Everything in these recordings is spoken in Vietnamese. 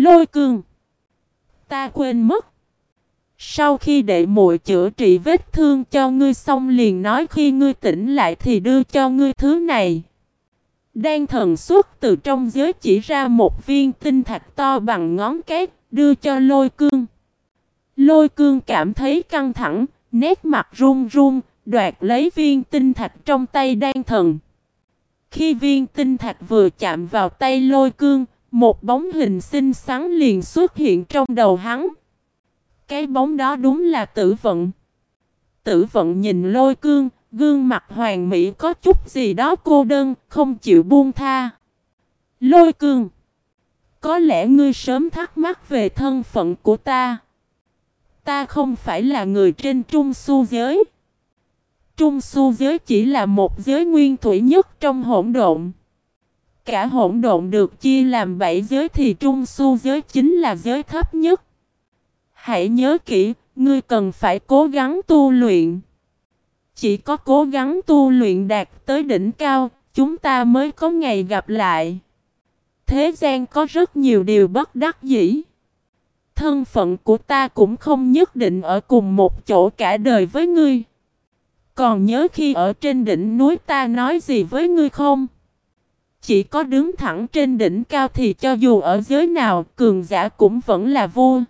Lôi cương. Ta quên mất. Sau khi đệ muội chữa trị vết thương cho ngươi xong liền nói khi ngươi tỉnh lại thì đưa cho ngươi thứ này. Đan thần xuất từ trong giới chỉ ra một viên tinh thạch to bằng ngón cái, đưa cho lôi cương. Lôi cương cảm thấy căng thẳng, nét mặt run run, đoạt lấy viên tinh thạch trong tay đan thần. Khi viên tinh thạch vừa chạm vào tay lôi cương, một bóng hình xinh xắn liền xuất hiện trong đầu hắn. Cái bóng đó đúng là tử vận. Tử vận nhìn lôi cương, gương mặt hoàng mỹ có chút gì đó cô đơn, không chịu buông tha. Lôi cương. Có lẽ ngươi sớm thắc mắc về thân phận của ta. Ta không phải là người trên trung su giới. Trung su giới chỉ là một giới nguyên thủy nhất trong hỗn độn. Cả hỗn độn được chia làm bảy giới thì trung su giới chính là giới thấp nhất. Hãy nhớ kỹ, ngươi cần phải cố gắng tu luyện. Chỉ có cố gắng tu luyện đạt tới đỉnh cao, chúng ta mới có ngày gặp lại. Thế gian có rất nhiều điều bất đắc dĩ. Thân phận của ta cũng không nhất định ở cùng một chỗ cả đời với ngươi. Còn nhớ khi ở trên đỉnh núi ta nói gì với ngươi không? Chỉ có đứng thẳng trên đỉnh cao thì cho dù ở giới nào cường giả cũng vẫn là vua.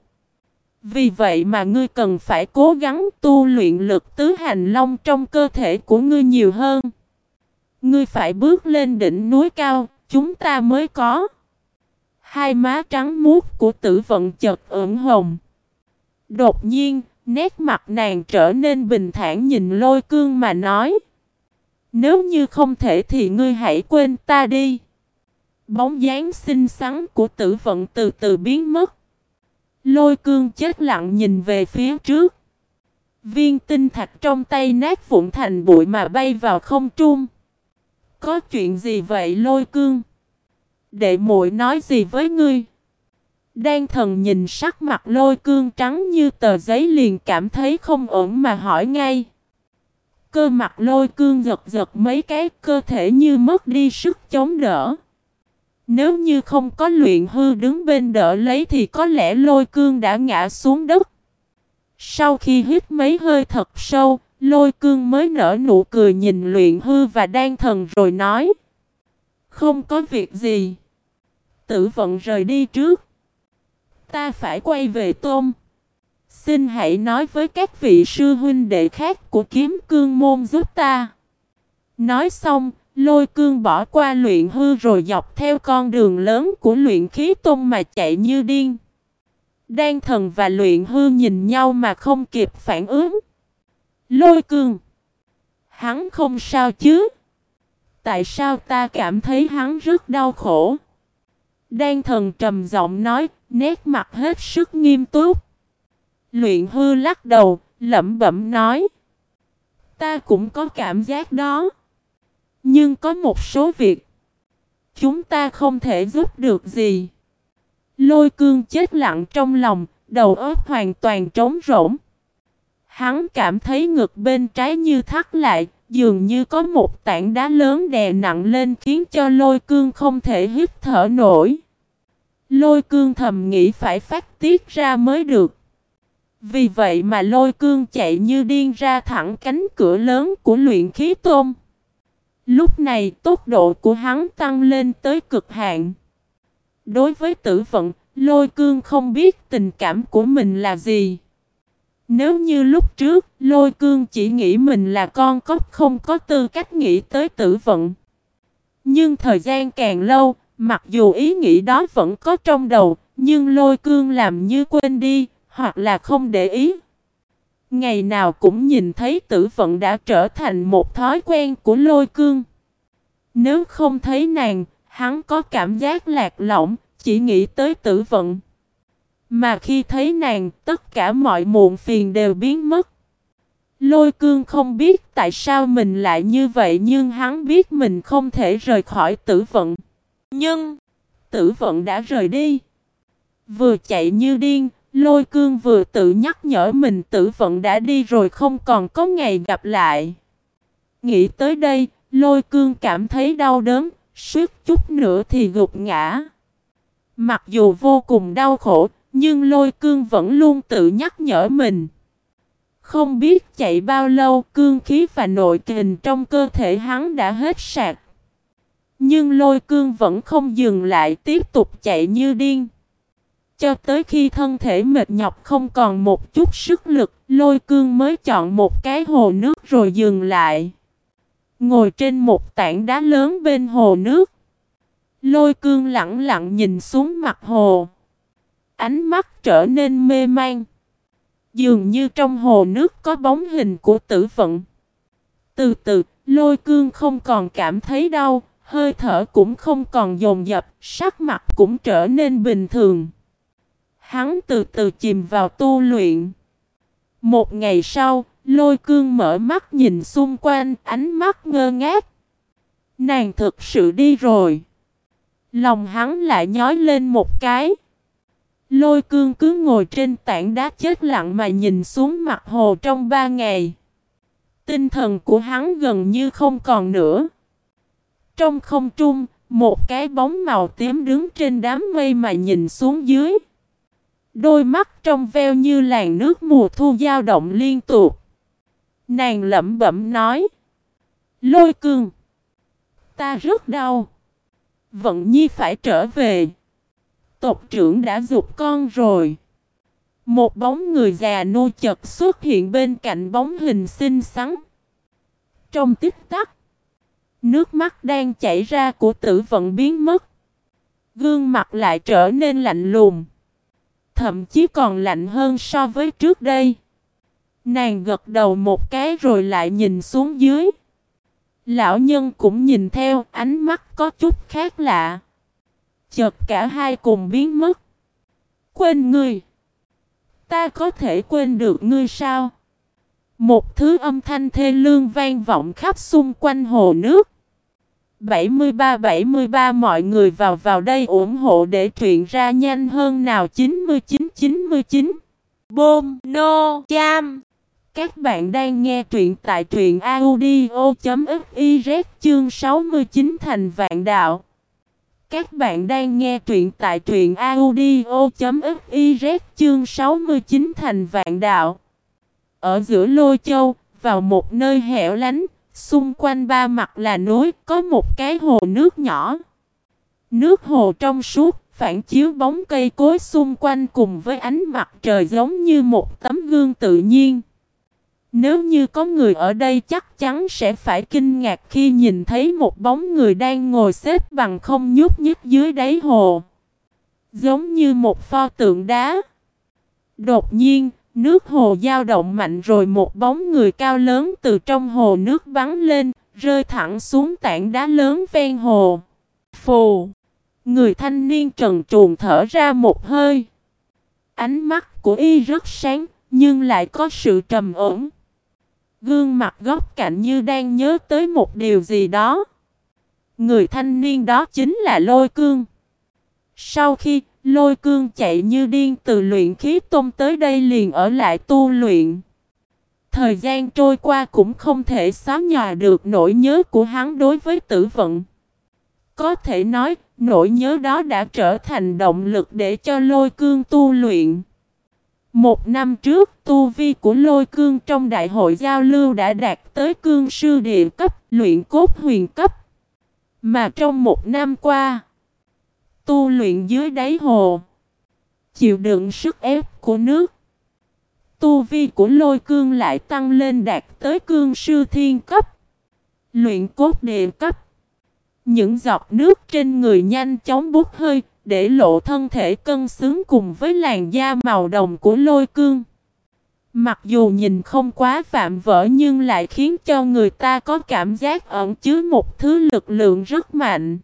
Vì vậy mà ngươi cần phải cố gắng tu luyện lực tứ hành long trong cơ thể của ngươi nhiều hơn. Ngươi phải bước lên đỉnh núi cao, chúng ta mới có. Hai má trắng muốt của tử vận chợt ửng hồng. Đột nhiên, nét mặt nàng trở nên bình thản nhìn lôi cương mà nói. Nếu như không thể thì ngươi hãy quên ta đi. Bóng dáng xinh xắn của tử vận từ từ biến mất. Lôi cương chết lặng nhìn về phía trước. Viên tinh thạch trong tay nát vụn thành bụi mà bay vào không trung. Có chuyện gì vậy lôi cương? Đệ muội nói gì với ngươi? Đan thần nhìn sắc mặt lôi cương trắng như tờ giấy liền cảm thấy không ổn mà hỏi ngay. Cơ mặt lôi cương giật giật mấy cái cơ thể như mất đi sức chống đỡ. Nếu như không có luyện hư đứng bên đỡ lấy thì có lẽ lôi cương đã ngã xuống đất. Sau khi hít mấy hơi thật sâu, lôi cương mới nở nụ cười nhìn luyện hư và đan thần rồi nói. Không có việc gì. Tử vận rời đi trước. Ta phải quay về tôm. Xin hãy nói với các vị sư huynh đệ khác của kiếm cương môn giúp ta. Nói xong, lôi cương bỏ qua luyện hư rồi dọc theo con đường lớn của luyện khí tôn mà chạy như điên. Đan thần và luyện hư nhìn nhau mà không kịp phản ứng. Lôi cương. Hắn không sao chứ. Tại sao ta cảm thấy hắn rất đau khổ? Đan thần trầm giọng nói, nét mặt hết sức nghiêm túc. Luyện hư lắc đầu, lẩm bẩm nói. Ta cũng có cảm giác đó. Nhưng có một số việc. Chúng ta không thể giúp được gì. Lôi cương chết lặng trong lòng, đầu óc hoàn toàn trống rỗng. Hắn cảm thấy ngực bên trái như thắt lại, dường như có một tảng đá lớn đè nặng lên khiến cho lôi cương không thể hít thở nổi. Lôi cương thầm nghĩ phải phát tiết ra mới được. Vì vậy mà lôi cương chạy như điên ra thẳng cánh cửa lớn của luyện khí tôm. Lúc này tốc độ của hắn tăng lên tới cực hạn. Đối với tử vận, lôi cương không biết tình cảm của mình là gì. Nếu như lúc trước, lôi cương chỉ nghĩ mình là con cóc không có tư cách nghĩ tới tử vận. Nhưng thời gian càng lâu, mặc dù ý nghĩ đó vẫn có trong đầu, nhưng lôi cương làm như quên đi, hoặc là không để ý. Ngày nào cũng nhìn thấy tử vận đã trở thành một thói quen của lôi cương. Nếu không thấy nàng, hắn có cảm giác lạc lõng, chỉ nghĩ tới tử vận. Mà khi thấy nàng, tất cả mọi muộn phiền đều biến mất. Lôi cương không biết tại sao mình lại như vậy nhưng hắn biết mình không thể rời khỏi tử vận. Nhưng, tử vận đã rời đi. Vừa chạy như điên, lôi cương vừa tự nhắc nhở mình tử vận đã đi rồi không còn có ngày gặp lại. Nghĩ tới đây, lôi cương cảm thấy đau đớn, suýt chút nữa thì gục ngã. Mặc dù vô cùng đau khổ, nhưng lôi cương vẫn luôn tự nhắc nhở mình. Không biết chạy bao lâu cương khí và nội kình trong cơ thể hắn đã hết sạc. Nhưng lôi cương vẫn không dừng lại tiếp tục chạy như điên. Cho tới khi thân thể mệt nhọc không còn một chút sức lực, lôi cương mới chọn một cái hồ nước rồi dừng lại. Ngồi trên một tảng đá lớn bên hồ nước. Lôi cương lặng lặng nhìn xuống mặt hồ. Ánh mắt trở nên mê man. Dường như trong hồ nước có bóng hình của tử vận. Từ từ, lôi cương không còn cảm thấy đau, hơi thở cũng không còn dồn dập, sắc mặt cũng trở nên bình thường. Hắn từ từ chìm vào tu luyện. Một ngày sau, lôi cương mở mắt nhìn xung quanh, ánh mắt ngơ ngác. Nàng thực sự đi rồi. Lòng hắn lại nhói lên một cái. Lôi cương cứ ngồi trên tảng đá chết lặng mà nhìn xuống mặt hồ trong ba ngày. Tinh thần của hắn gần như không còn nữa. Trong không trung, một cái bóng màu tím đứng trên đám mây mà nhìn xuống dưới. Đôi mắt trong veo như làn nước mùa thu dao động liên tục. Nàng lẩm bẩm nói. Lôi cương. Ta rất đau. Vận nhi phải trở về. Tộc trưởng đã dục con rồi. Một bóng người già nô chật xuất hiện bên cạnh bóng hình xinh xắn. Trong tích tắc, nước mắt đang chảy ra của tử vận biến mất. Gương mặt lại trở nên lạnh lùng. Thậm chí còn lạnh hơn so với trước đây. Nàng gật đầu một cái rồi lại nhìn xuống dưới. Lão nhân cũng nhìn theo, ánh mắt có chút khác lạ. Chợt cả hai cùng biến mất. Quên ngươi. Ta có thể quên được ngươi sao? Một thứ âm thanh thê lương vang vọng khắp xung quanh hồ nước. 73-73 mọi người vào vào đây ủng hộ để truyện ra nhanh hơn nào. 99-99 Bôm No Cham Các bạn đang nghe truyện tại truyện audio.fiz chương 69 thành vạn đạo. Các bạn đang nghe truyện tại truyện audio.fiz chương 69 thành vạn đạo. Ở giữa lôi châu, vào một nơi hẻo lánh Xung quanh ba mặt là núi, có một cái hồ nước nhỏ. Nước hồ trong suốt, phản chiếu bóng cây cối xung quanh cùng với ánh mặt trời giống như một tấm gương tự nhiên. Nếu như có người ở đây chắc chắn sẽ phải kinh ngạc khi nhìn thấy một bóng người đang ngồi xếp bằng không nhúc nhích dưới đáy hồ. Giống như một pho tượng đá. Đột nhiên, Nước hồ dao động mạnh rồi một bóng người cao lớn từ trong hồ nước bắn lên, rơi thẳng xuống tảng đá lớn ven hồ. Phù! Người thanh niên trần truồng thở ra một hơi. Ánh mắt của y rất sáng, nhưng lại có sự trầm ổn. Gương mặt góc cạnh như đang nhớ tới một điều gì đó. Người thanh niên đó chính là Lôi Cương. Sau khi Lôi cương chạy như điên từ luyện khí tôm tới đây liền ở lại tu luyện. Thời gian trôi qua cũng không thể xóa nhòa được nỗi nhớ của hắn đối với tử vận. Có thể nói, nỗi nhớ đó đã trở thành động lực để cho lôi cương tu luyện. Một năm trước, tu vi của lôi cương trong đại hội giao lưu đã đạt tới cương sư địa cấp, luyện cốt huyền cấp. Mà trong một năm qua, tu luyện dưới đáy hồ. Chịu đựng sức ép của nước. Tu vi của lôi cương lại tăng lên đạt tới cương sư thiên cấp. Luyện cốt địa cấp. Những giọt nước trên người nhanh chóng bút hơi, để lộ thân thể cân xứng cùng với làn da màu đồng của lôi cương. Mặc dù nhìn không quá phạm vỡ nhưng lại khiến cho người ta có cảm giác ẩn chứa một thứ lực lượng rất mạnh.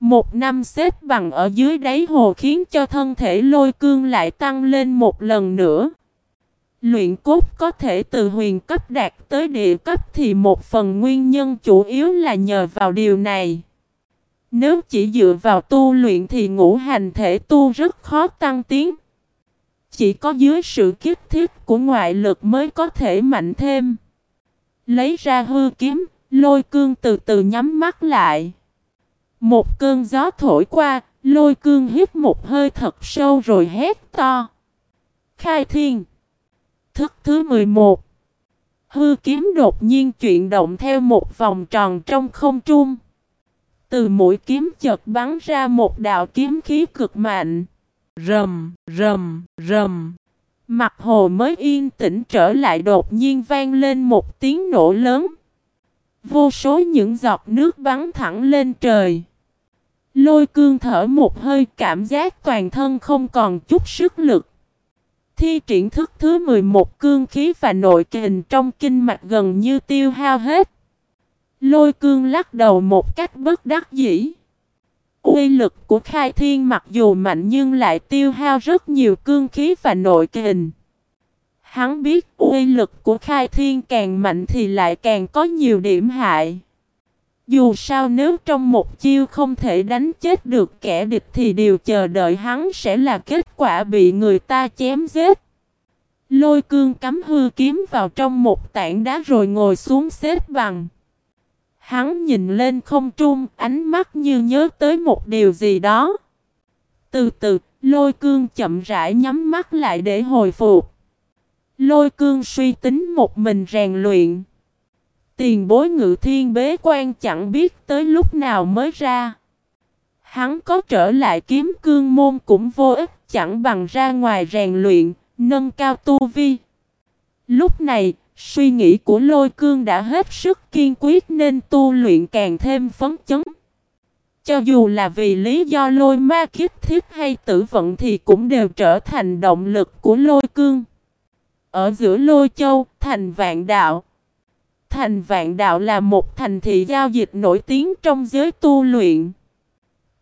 Một năm xếp bằng ở dưới đáy hồ khiến cho thân thể lôi cương lại tăng lên một lần nữa. Luyện cốt có thể từ huyền cấp đạt tới địa cấp thì một phần nguyên nhân chủ yếu là nhờ vào điều này. Nếu chỉ dựa vào tu luyện thì ngũ hành thể tu rất khó tăng tiến. Chỉ có dưới sự kích thiết của ngoại lực mới có thể mạnh thêm. Lấy ra hư kiếm, lôi cương từ từ nhắm mắt lại. Một cơn gió thổi qua, lôi cương hít một hơi thật sâu rồi hét to. Khai thiên. Thức thứ 11. Hư kiếm đột nhiên chuyển động theo một vòng tròn trong không trung. Từ mũi kiếm chợt bắn ra một đạo kiếm khí cực mạnh. Rầm, rầm, rầm. Mặt hồ mới yên tĩnh trở lại đột nhiên vang lên một tiếng nổ lớn. Vô số những giọt nước bắn thẳng lên trời. Lôi cương thở một hơi, cảm giác toàn thân không còn chút sức lực. Thi triển thức thứ 11 cương khí và nội kình trong kinh mạch gần như tiêu hao hết. Lôi cương lắc đầu một cách bất đắc dĩ. Uy lực của khai thiên mặc dù mạnh nhưng lại tiêu hao rất nhiều cương khí và nội kình. Hắn biết uy lực của khai thiên càng mạnh thì lại càng có nhiều điểm hại. Dù sao nếu trong một chiêu không thể đánh chết được kẻ địch thì điều chờ đợi hắn sẽ là kết quả bị người ta chém giết. Lôi cương cắm hư kiếm vào trong một tảng đá rồi ngồi xuống xếp bằng. Hắn nhìn lên không trung, ánh mắt như nhớ tới một điều gì đó. Từ từ, lôi cương chậm rãi nhắm mắt lại để hồi phục. Lôi cương suy tính một mình rèn luyện. Tiền bối ngự thiên bế quan chẳng biết tới lúc nào mới ra. Hắn có trở lại kiếm cương môn cũng vô ích chẳng bằng ra ngoài rèn luyện, nâng cao tu vi. Lúc này, suy nghĩ của lôi cương đã hết sức kiên quyết nên tu luyện càng thêm phấn chấn. Cho dù là vì lý do lôi ma kiếp thiết hay tử vận thì cũng đều trở thành động lực của lôi cương. Ở giữa lôi châu, thành vạn đạo. Thành vạn đạo là một thành thị giao dịch nổi tiếng trong giới tu luyện.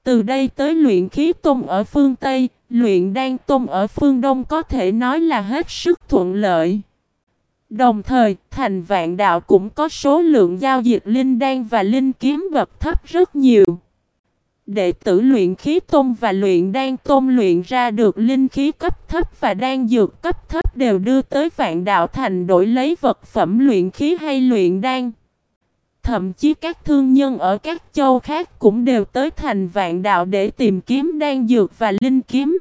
Từ đây tới luyện khí tôn ở phương Tây, luyện đan tôn ở phương Đông có thể nói là hết sức thuận lợi. Đồng thời, thành vạn đạo cũng có số lượng giao dịch linh đan và linh kiếm bậc thấp rất nhiều. Đệ tử luyện khí tôn và luyện đan tôn luyện ra được linh khí cấp thấp và đan dược cấp thấp đều đưa tới vạn đạo thành đổi lấy vật phẩm luyện khí hay luyện đan. Thậm chí các thương nhân ở các châu khác cũng đều tới thành vạn đạo để tìm kiếm đan dược và linh kiếm.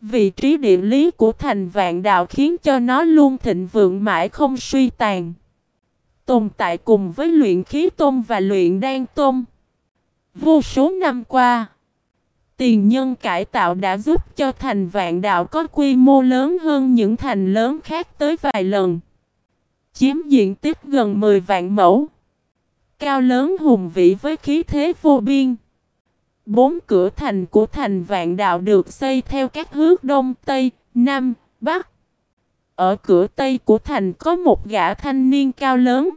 Vị trí địa lý của thành vạn đạo khiến cho nó luôn thịnh vượng mãi không suy tàn. Tồn tại cùng với luyện khí tôn và luyện đan tôn. Vô số năm qua, tiền nhân cải tạo đã giúp cho thành vạn đạo có quy mô lớn hơn những thành lớn khác tới vài lần. Chiếm diện tích gần 10 vạn mẫu. Cao lớn hùng vĩ với khí thế vô biên. Bốn cửa thành của thành vạn đạo được xây theo các hướng đông, tây, nam, bắc. Ở cửa tây của thành có một gã thanh niên cao lớn.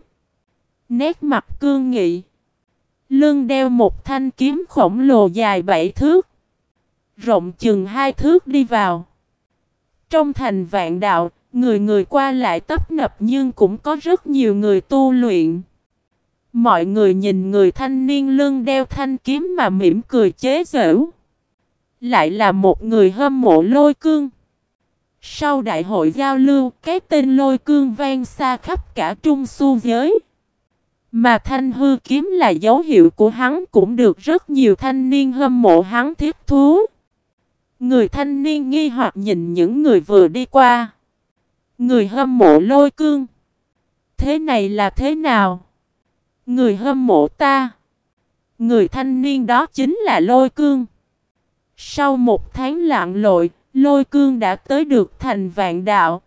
Nét mặt cương nghị. Lưng đeo một thanh kiếm khổng lồ dài bảy thước. Rộng chừng hai thước đi vào. Trong thành vạn đạo, người người qua lại tấp nập nhưng cũng có rất nhiều người tu luyện. Mọi người nhìn người thanh niên lưng đeo thanh kiếm mà mỉm cười chế giễu. Lại là một người hâm mộ lôi cương. Sau đại hội giao lưu, cái tên lôi cương vang xa khắp cả trung su giới. Mà thanh hư kiếm là dấu hiệu của hắn cũng được rất nhiều thanh niên hâm mộ hắn thiết thú. Người thanh niên nghi hoặc nhìn những người vừa đi qua. Người hâm mộ lôi cương. Thế này là thế nào? Người hâm mộ ta. Người thanh niên đó chính là lôi cương. Sau một tháng lạng lội, lôi cương đã tới được thành vạn đạo.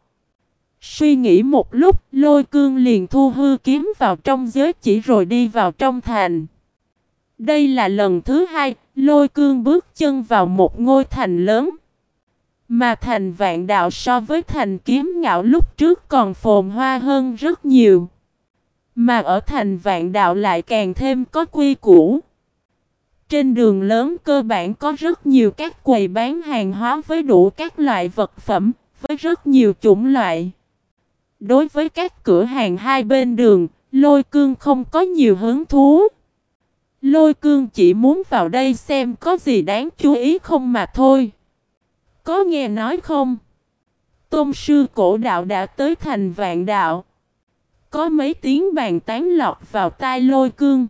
Suy nghĩ một lúc, lôi cương liền thu hư kiếm vào trong giới chỉ rồi đi vào trong thành. Đây là lần thứ hai, lôi cương bước chân vào một ngôi thành lớn. Mà thành vạn đạo so với thành kiếm ngạo lúc trước còn phồn hoa hơn rất nhiều. Mà ở thành vạn đạo lại càng thêm có quy củ. Trên đường lớn cơ bản có rất nhiều các quầy bán hàng hóa với đủ các loại vật phẩm, với rất nhiều chủng loại. Đối với các cửa hàng hai bên đường, lôi cương không có nhiều hứng thú. Lôi cương chỉ muốn vào đây xem có gì đáng chú ý không mà thôi. Có nghe nói không? Tôn sư cổ đạo đã tới thành vạn đạo. Có mấy tiếng bàn tán lọt vào tai lôi cương.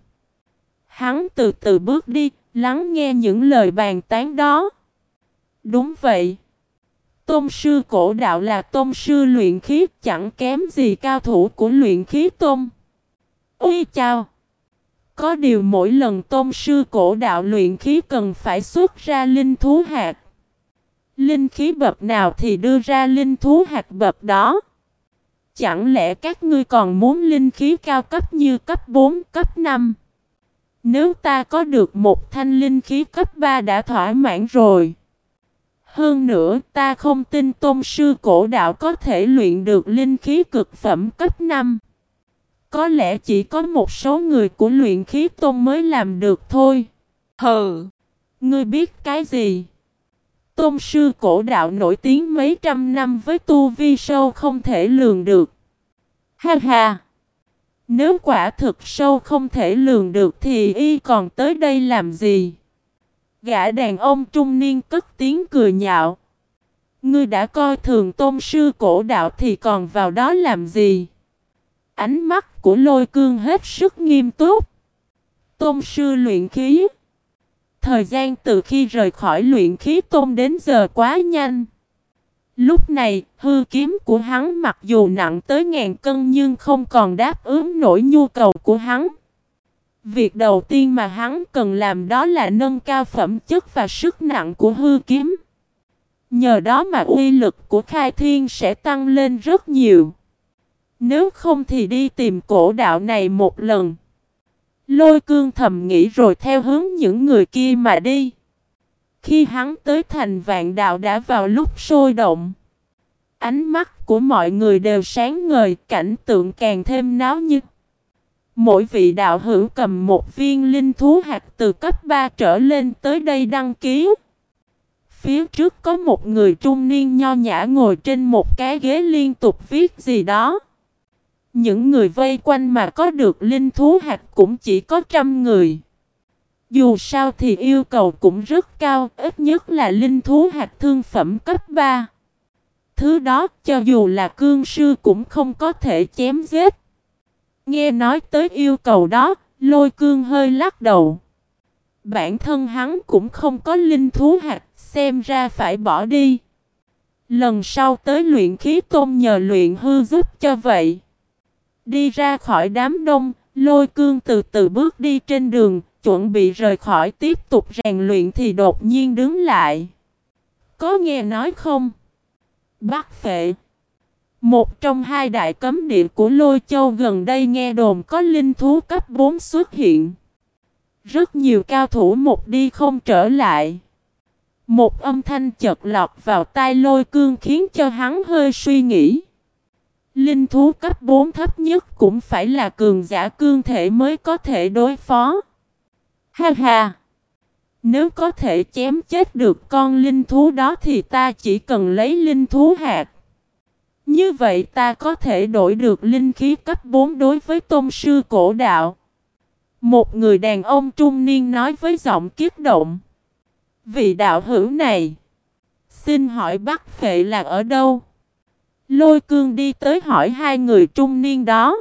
Hắn từ từ bước đi, Lắng nghe những lời bàn tán đó. Đúng vậy. Tôn sư cổ đạo là tôn sư luyện khí chẳng kém gì cao thủ của luyện khí tôn. Ui chào! Có điều mỗi lần tôn sư cổ đạo luyện khí cần phải xuất ra linh thú hạt. Linh khí bập nào thì đưa ra linh thú hạt bập đó. Chẳng lẽ các ngươi còn muốn linh khí cao cấp như cấp 4, cấp 5? Nếu ta có được một thanh linh khí cấp 3 đã thỏa mãn rồi. Hơn nữa ta không tin tôn sư cổ đạo có thể luyện được linh khí cực phẩm cấp 5. Có lẽ chỉ có một số người của luyện khí tôn mới làm được thôi. Hừ! Ngươi biết cái gì? Tôn sư cổ đạo nổi tiếng mấy trăm năm với tu vi sâu không thể lường được. Ha ha! Nếu quả thực sâu không thể lường được thì y còn tới đây làm gì? Gã đàn ông trung niên cất tiếng cười nhạo. Ngươi đã coi thường tôn sư cổ đạo thì còn vào đó làm gì? Ánh mắt của lôi cương hết sức nghiêm túc. Tôn sư luyện khí. Thời gian từ khi rời khỏi luyện khí tôn đến giờ quá nhanh. Lúc này, hư kiếm của hắn mặc dù nặng tới ngàn cân nhưng không còn đáp ứng nổi nhu cầu của hắn. Việc đầu tiên mà hắn cần làm đó là nâng cao phẩm chất và sức nặng của hư kiếm. Nhờ đó mà uy lực của khai thiên sẽ tăng lên rất nhiều. Nếu không thì đi tìm cổ đạo này một lần. Lôi cương thầm nghĩ rồi theo hướng những người kia mà đi. Khi hắn tới thành vạn đạo đã vào lúc sôi động. Ánh mắt của mọi người đều sáng ngời, cảnh tượng càng thêm náo nhiệt. Mỗi vị đạo hữu cầm một viên linh thú hạt từ cấp 3 trở lên tới đây đăng ký. Phía trước có một người trung niên nho nhã ngồi trên một cái ghế liên tục viết gì đó. Những người vây quanh mà có được linh thú hạt cũng chỉ có trăm người. Dù sao thì yêu cầu cũng rất cao, ít nhất là linh thú hạt thương phẩm cấp 3. Thứ đó cho dù là cương sư cũng không có thể chém giết. Nghe nói tới yêu cầu đó, lôi cương hơi lắc đầu. Bản thân hắn cũng không có linh thú hạt, xem ra phải bỏ đi. Lần sau tới luyện khí tôn nhờ luyện hư giúp cho vậy. Đi ra khỏi đám đông, lôi cương từ từ bước đi trên đường, chuẩn bị rời khỏi tiếp tục rèn luyện thì đột nhiên đứng lại. Có nghe nói không? bác phệ. Một trong hai đại cấm địa của Lôi Châu gần đây nghe đồn có linh thú cấp 4 xuất hiện. Rất nhiều cao thủ một đi không trở lại. Một âm thanh chợt lọt vào tai lôi cương khiến cho hắn hơi suy nghĩ. Linh thú cấp 4 thấp nhất cũng phải là cường giả cương thể mới có thể đối phó. Ha ha! Nếu có thể chém chết được con linh thú đó thì ta chỉ cần lấy linh thú hạt. Như vậy ta có thể đổi được linh khí cấp 4 đối với tôn sư cổ đạo. Một người đàn ông trung niên nói với giọng kiết động. Vị đạo hữu này. Xin hỏi Bắc Phệ là ở đâu? Lôi cương đi tới hỏi hai người trung niên đó.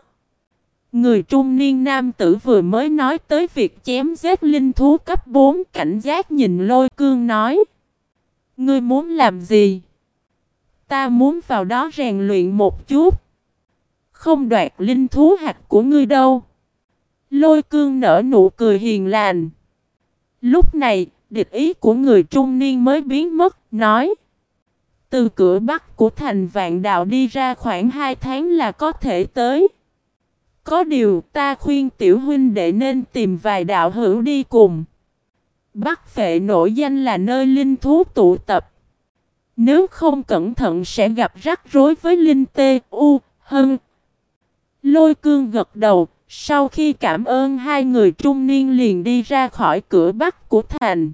Người trung niên nam tử vừa mới nói tới việc chém giết linh thú cấp 4 cảnh giác nhìn lôi cương nói. Ngươi muốn làm gì? Ta muốn vào đó rèn luyện một chút. Không đoạt linh thú hạt của ngươi đâu. Lôi cương nở nụ cười hiền lành. Lúc này, địch ý của người trung niên mới biến mất, nói. Từ cửa bắc của thành vạn đạo đi ra khoảng 2 tháng là có thể tới. Có điều ta khuyên tiểu huynh đệ nên tìm vài đạo hữu đi cùng. Bắc phệ nổi danh là nơi linh thú tụ tập. Nếu không cẩn thận sẽ gặp rắc rối với linh tê, u, hân. Lôi cương gật đầu, sau khi cảm ơn hai người trung niên liền đi ra khỏi cửa bắc của thành.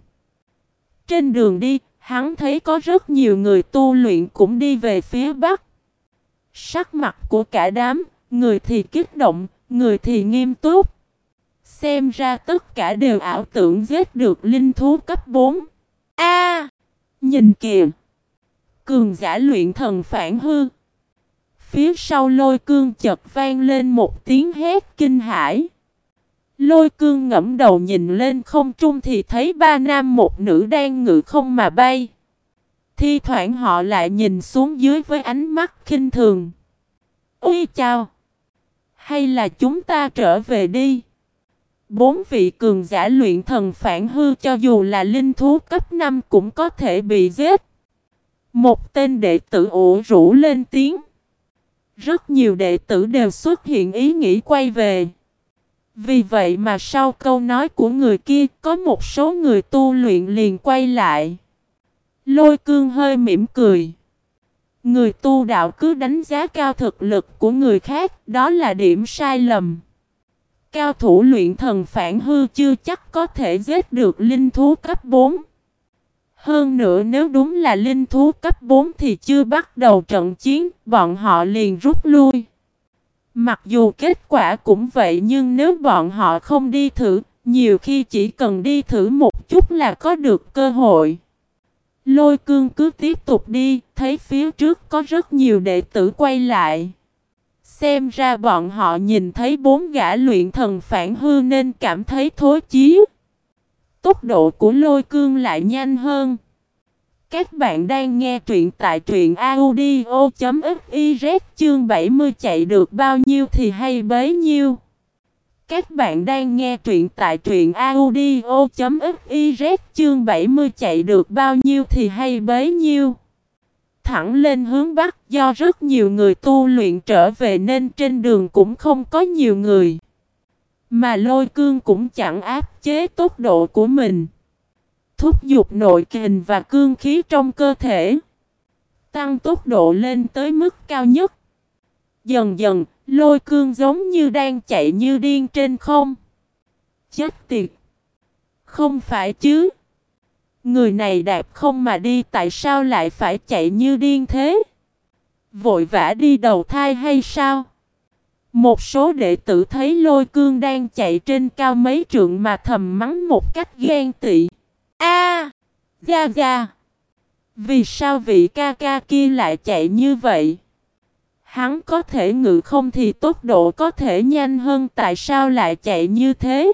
Trên đường đi, hắn thấy có rất nhiều người tu luyện cũng đi về phía bắc. Sắc mặt của cả đám, người thì kích động, người thì nghiêm túc. Xem ra tất cả đều ảo tưởng giết được linh thú cấp 4. A, nhìn kìa. Cường giả luyện thần phản hư. Phía sau lôi cương chợt vang lên một tiếng hét kinh hãi. Lôi cương ngẫm đầu nhìn lên không trung thì thấy ba nam một nữ đang ngự không mà bay. Thi thoảng họ lại nhìn xuống dưới với ánh mắt khinh thường. Ui chào! Hay là chúng ta trở về đi? Bốn vị cường giả luyện thần phản hư cho dù là linh thú cấp 5 cũng có thể bị giết. Một tên đệ tử ủ rũ lên tiếng. Rất nhiều đệ tử đều xuất hiện ý nghĩ quay về. Vì vậy mà sau câu nói của người kia có một số người tu luyện liền quay lại. Lôi cương hơi mỉm cười. Người tu đạo cứ đánh giá cao thực lực của người khác, đó là điểm sai lầm. Cao thủ luyện thần phản hư chưa chắc có thể giết được linh thú cấp 4. Hơn nữa nếu đúng là linh thú cấp 4 thì chưa bắt đầu trận chiến, bọn họ liền rút lui. Mặc dù kết quả cũng vậy nhưng nếu bọn họ không đi thử, nhiều khi chỉ cần đi thử một chút là có được cơ hội. Lôi cương cứ tiếp tục đi, thấy phía trước có rất nhiều đệ tử quay lại. Xem ra bọn họ nhìn thấy bốn gã luyện thần phản hư nên cảm thấy thối chí. Tốc độ của lôi cương lại nhanh hơn. Các bạn đang nghe truyện tại truyện audio.fiz chương 70 chạy được bao nhiêu thì hay bấy nhiêu. Các bạn đang nghe truyện tại truyện audio.fiz chương 70 chạy được bao nhiêu thì hay bấy nhiêu. Thẳng lên hướng Bắc, do rất nhiều người tu luyện trở về nên trên đường cũng không có nhiều người. Mà lôi cương cũng chẳng áp chế tốc độ của mình. Thúc giục nội kình và cương khí trong cơ thể. Tăng tốc độ lên tới mức cao nhất. Dần dần, lôi cương giống như đang chạy như điên trên không. Chết tiệt! Không phải chứ? Người này đạp không mà đi tại sao lại phải chạy như điên thế? Vội vã đi đầu thai hay sao? Một số đệ tử thấy lôi cương đang chạy trên cao mấy trượng mà thầm mắng một cách ghen tị. A, gia gia, Vì sao vị ca ca kia lại chạy như vậy? Hắn có thể ngự không thì tốc độ có thể nhanh hơn tại sao lại chạy như thế?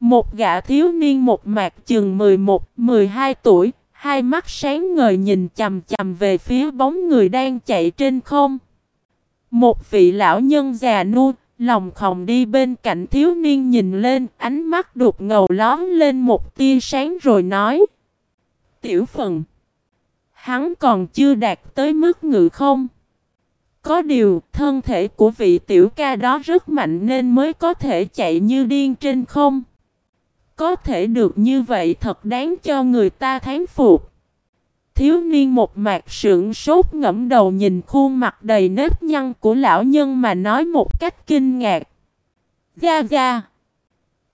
Một gã thiếu niên một mạc chừng 11-12 tuổi, hai mắt sáng ngời nhìn chầm chầm về phía bóng người đang chạy trên không. Một vị lão nhân già nua, lòng khòng đi bên cạnh thiếu niên nhìn lên, ánh mắt đục ngầu lón lên một tia sáng rồi nói. Tiểu phần, hắn còn chưa đạt tới mức ngự không? Có điều, thân thể của vị tiểu ca đó rất mạnh nên mới có thể chạy như điên trên không. Có thể được như vậy thật đáng cho người ta thán phục. Thiếu niên một mạc sưởng sốt ngẫm đầu nhìn khuôn mặt đầy nếp nhăn của lão nhân mà nói một cách kinh ngạc. Ga ga.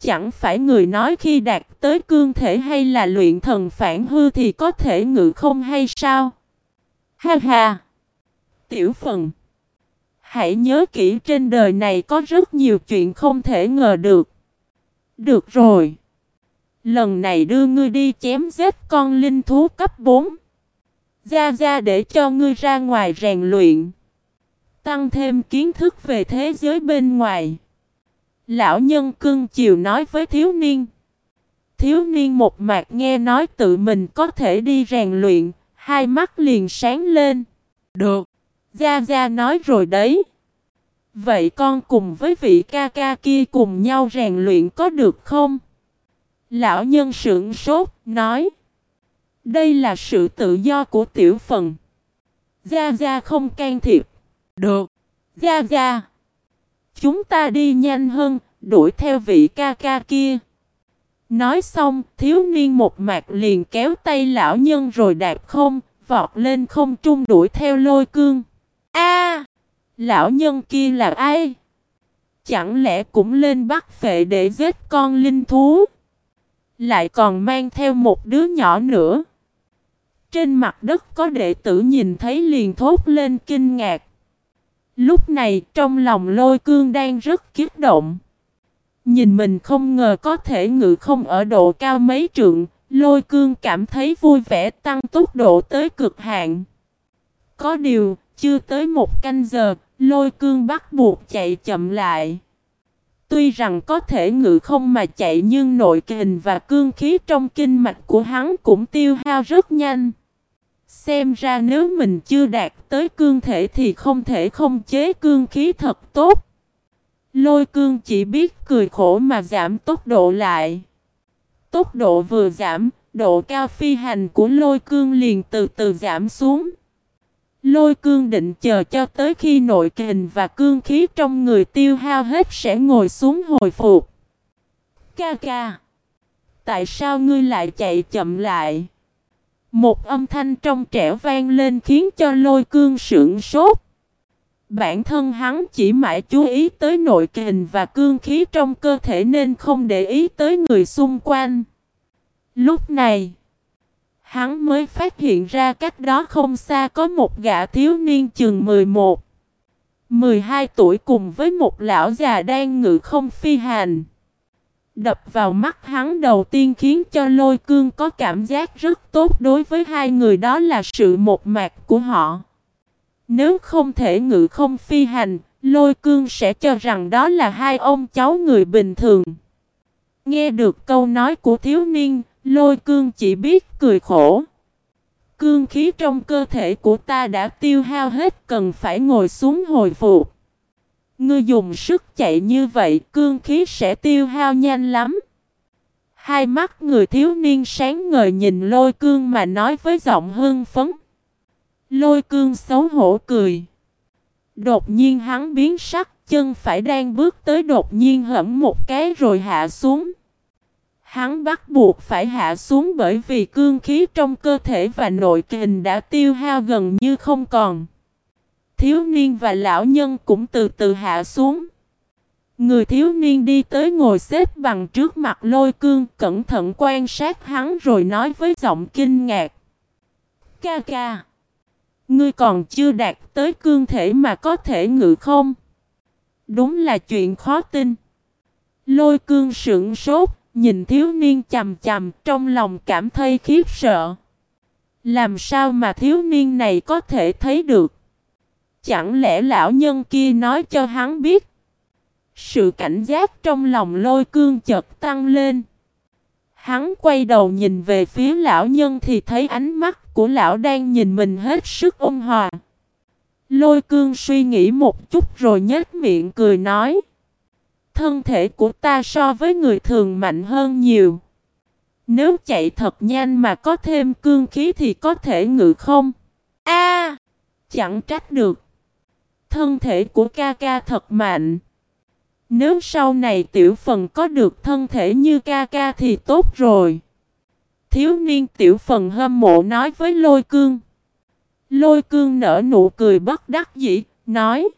Chẳng phải người nói khi đạt tới cương thể hay là luyện thần phản hư thì có thể ngự không hay sao? Ha ha. Tiểu phần. Hãy nhớ kỹ trên đời này có rất nhiều chuyện không thể ngờ được. Được rồi. Lần này đưa ngươi đi chém giết con linh thú cấp 4. Ra ra để cho ngươi ra ngoài rèn luyện. Tăng thêm kiến thức về thế giới bên ngoài. Lão nhân cưng chiều nói với thiếu niên. Thiếu niên một mạc nghe nói tự mình có thể đi rèn luyện, hai mắt liền sáng lên. Được. Gia Gia nói rồi đấy. Vậy con cùng với vị ca ca kia cùng nhau rèn luyện có được không? Lão nhân sững sốt, nói. Đây là sự tự do của tiểu phần. Gia Gia không can thiệp. Được. Gia Gia. Chúng ta đi nhanh hơn, đuổi theo vị ca ca kia. Nói xong, thiếu niên một mạc liền kéo tay lão nhân rồi đạp không, vọt lên không trung đuổi theo lôi cương. A, Lão nhân kia là ai? Chẳng lẽ cũng lên bắt phệ để giết con linh thú? Lại còn mang theo một đứa nhỏ nữa. Trên mặt đất có đệ tử nhìn thấy liền thốt lên kinh ngạc. Lúc này trong lòng lôi cương đang rất kiếp động. Nhìn mình không ngờ có thể ngự không ở độ cao mấy trượng, lôi cương cảm thấy vui vẻ tăng tốc độ tới cực hạn. Có điều, chưa tới một canh giờ, lôi cương bắt buộc chạy chậm lại. Tuy rằng có thể ngự không mà chạy nhưng nội kình và cương khí trong kinh mạch của hắn cũng tiêu hao rất nhanh. Xem ra nếu mình chưa đạt tới cương thể thì không thể không chế cương khí thật tốt. Lôi cương chỉ biết cười khổ mà giảm tốc độ lại. Tốc độ vừa giảm, độ cao phi hành của lôi cương liền từ từ giảm xuống. Lôi cương định chờ cho tới khi nội kình và cương khí trong người tiêu hao hết sẽ ngồi xuống hồi phục. Ca ca. Tại sao ngươi lại chạy chậm lại? Một âm thanh trong trẻo vang lên khiến cho lôi cương sưởng sốt. Bản thân hắn chỉ mãi chú ý tới nội kình và cương khí trong cơ thể nên không để ý tới người xung quanh. Lúc này, hắn mới phát hiện ra cách đó không xa có một gã thiếu niên chừng 11, 12 tuổi cùng với một lão già đang ngự không phi hành. Đập vào mắt hắn đầu tiên khiến cho lôi cương có cảm giác rất tốt đối với hai người đó là sự một mạc của họ. Nếu không thể ngự không phi hành, lôi cương sẽ cho rằng đó là hai ông cháu người bình thường. Nghe được câu nói của thiếu niên, lôi cương chỉ biết cười khổ. Cương khí trong cơ thể của ta đã tiêu hao hết cần phải ngồi xuống hồi phục. Ngươi dùng sức chạy như vậy, cương khí sẽ tiêu hao nhanh lắm. Hai mắt người thiếu niên sáng ngời nhìn lôi cương mà nói với giọng hưng phấn. Lôi cương xấu hổ cười. Đột nhiên hắn biến sắc, chân phải đang bước tới đột nhiên hẫm một cái rồi hạ xuống. Hắn bắt buộc phải hạ xuống bởi vì cương khí trong cơ thể và nội kình đã tiêu hao gần như không còn. Thiếu niên và lão nhân cũng từ từ hạ xuống. Người thiếu niên đi tới ngồi xếp bằng trước mặt lôi cương cẩn thận quan sát hắn rồi nói với giọng kinh ngạc. Ca ca. Ngươi còn chưa đạt tới cương thể mà có thể ngự không? Đúng là chuyện khó tin. Lôi cương sững sốt, nhìn thiếu niên chầm chầm trong lòng cảm thấy khiếp sợ. Làm sao mà thiếu niên này có thể thấy được? Chẳng lẽ lão nhân kia nói cho hắn biết? Sự cảnh giác trong lòng lôi cương chợt tăng lên. Hắn quay đầu nhìn về phía lão nhân thì thấy ánh mắt của lão đang nhìn mình hết sức ôn hòa. Lôi cương suy nghĩ một chút rồi nhếch miệng cười nói. Thân thể của ta so với người thường mạnh hơn nhiều. Nếu chạy thật nhanh mà có thêm cương khí thì có thể ngự không? A, Chẳng trách được. Thân thể của ca ca thật mạnh. Nếu sau này tiểu phần có được thân thể như ca ca thì tốt rồi. Thiếu niên tiểu phần hâm mộ nói với lôi cương. Lôi cương nở nụ cười bất đắc dĩ, nói.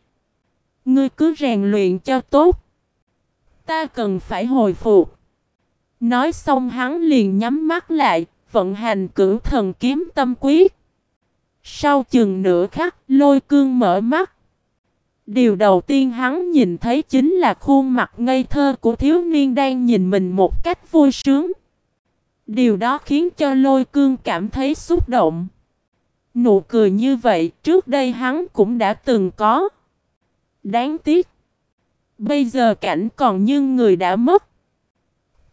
Ngươi cứ rèn luyện cho tốt. Ta cần phải hồi phục. Nói xong hắn liền nhắm mắt lại, vận hành cửu thần kiếm tâm quyết. Sau chừng nửa khắc, lôi cương mở mắt. Điều đầu tiên hắn nhìn thấy chính là khuôn mặt ngây thơ của thiếu niên đang nhìn mình một cách vui sướng. Điều đó khiến cho lôi cương cảm thấy xúc động. Nụ cười như vậy trước đây hắn cũng đã từng có. Đáng tiếc. Bây giờ cảnh còn nhưng người đã mất.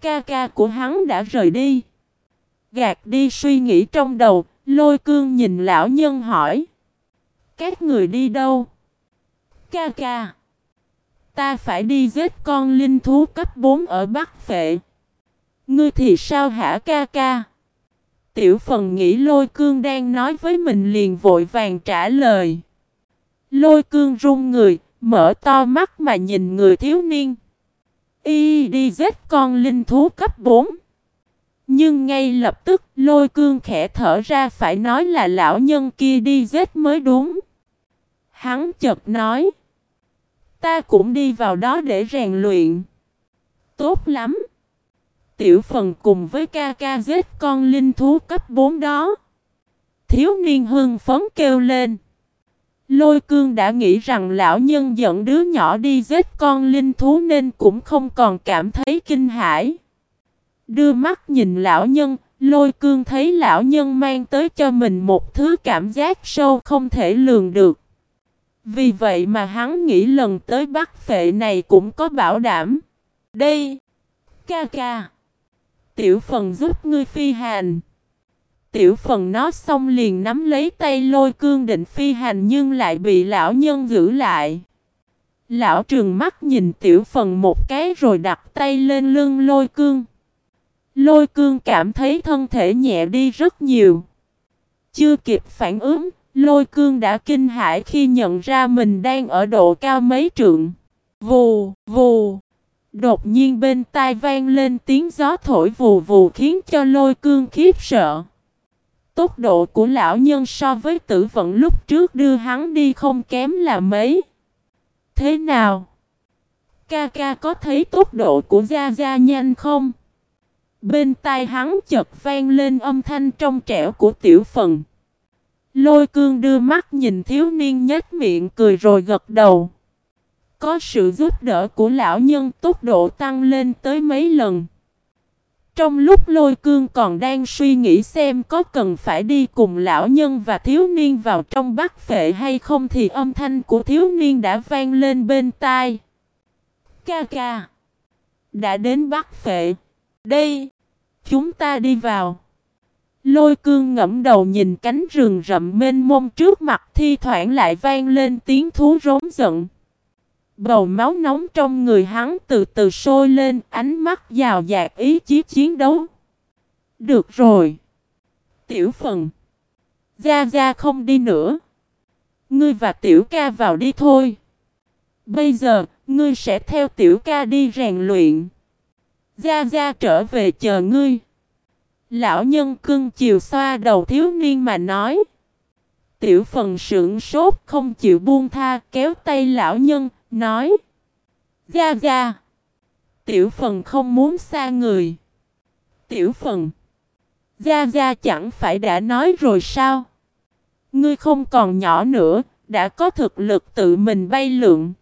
Ca ca của hắn đã rời đi. Gạt đi suy nghĩ trong đầu, lôi cương nhìn lão nhân hỏi. Các người đi đâu? Ca ca. Ta phải đi giết con linh thú cấp 4 ở Bắc Phệ. Ngươi thì sao hả ca ca? Tiểu phần nghĩ lôi cương đang nói với mình liền vội vàng trả lời. Lôi cương run người, mở to mắt mà nhìn người thiếu niên. Y đi giết con linh thú cấp 4. Nhưng ngay lập tức lôi cương khẽ thở ra phải nói là lão nhân kia đi giết mới đúng. Hắn chợt nói. Ta cũng đi vào đó để rèn luyện. Tốt lắm. Tiểu phần cùng với ca ca giết con linh thú cấp 4 đó. Thiếu niên hưng phấn kêu lên. Lôi cương đã nghĩ rằng lão nhân dẫn đứa nhỏ đi giết con linh thú nên cũng không còn cảm thấy kinh hãi. Đưa mắt nhìn lão nhân, lôi cương thấy lão nhân mang tới cho mình một thứ cảm giác sâu không thể lường được. Vì vậy mà hắn nghĩ lần tới bắt phệ này cũng có bảo đảm. Đây! Ca ca! Tiểu phần giúp ngươi phi hành. Tiểu phần nó xong liền nắm lấy tay lôi cương định phi hành nhưng lại bị lão nhân giữ lại. Lão trường mắt nhìn tiểu phần một cái rồi đặt tay lên lưng lôi cương. Lôi cương cảm thấy thân thể nhẹ đi rất nhiều. Chưa kịp phản ứng, lôi cương đã kinh hãi khi nhận ra mình đang ở độ cao mấy trượng. Vù, vù. Đột nhiên bên tai vang lên tiếng gió thổi vù vù khiến cho lôi cương khiếp sợ. Tốc độ của lão nhân so với tử vận lúc trước đưa hắn đi không kém là mấy. Thế nào? Ca ca có thấy tốc độ của Gia Gia nhanh không? Bên tai hắn chợt vang lên âm thanh trong trẻo của tiểu phần. Lôi cương đưa mắt nhìn thiếu niên nhếch miệng cười rồi gật đầu. Có sự giúp đỡ của lão nhân tốc độ tăng lên tới mấy lần. Trong lúc lôi cương còn đang suy nghĩ xem có cần phải đi cùng lão nhân và thiếu niên vào trong bắc phệ hay không thì âm thanh của thiếu niên đã vang lên bên tai. Ca ca. Đã đến bắc phệ. Đây. Chúng ta đi vào. Lôi cương ngẫm đầu nhìn cánh rừng rậm mênh mông trước mặt thi thoảng lại vang lên tiếng thú rống giận. Bầu máu nóng trong người hắn từ từ sôi lên, ánh mắt giàu dạt ý chí chiến đấu. Được rồi. Tiểu phần. Gia Gia không đi nữa. Ngươi và tiểu ca vào đi thôi. Bây giờ, ngươi sẽ theo tiểu ca đi rèn luyện. Gia Gia trở về chờ ngươi. Lão nhân cưng chiều xoa đầu thiếu niên mà nói. Tiểu phần sưởng sốt không chịu buông tha kéo tay lão nhân, nói. Gia Gia. Tiểu phần không muốn xa người. Tiểu phần. Gia Gia chẳng phải đã nói rồi sao? Ngươi không còn nhỏ nữa, đã có thực lực tự mình bay lượn.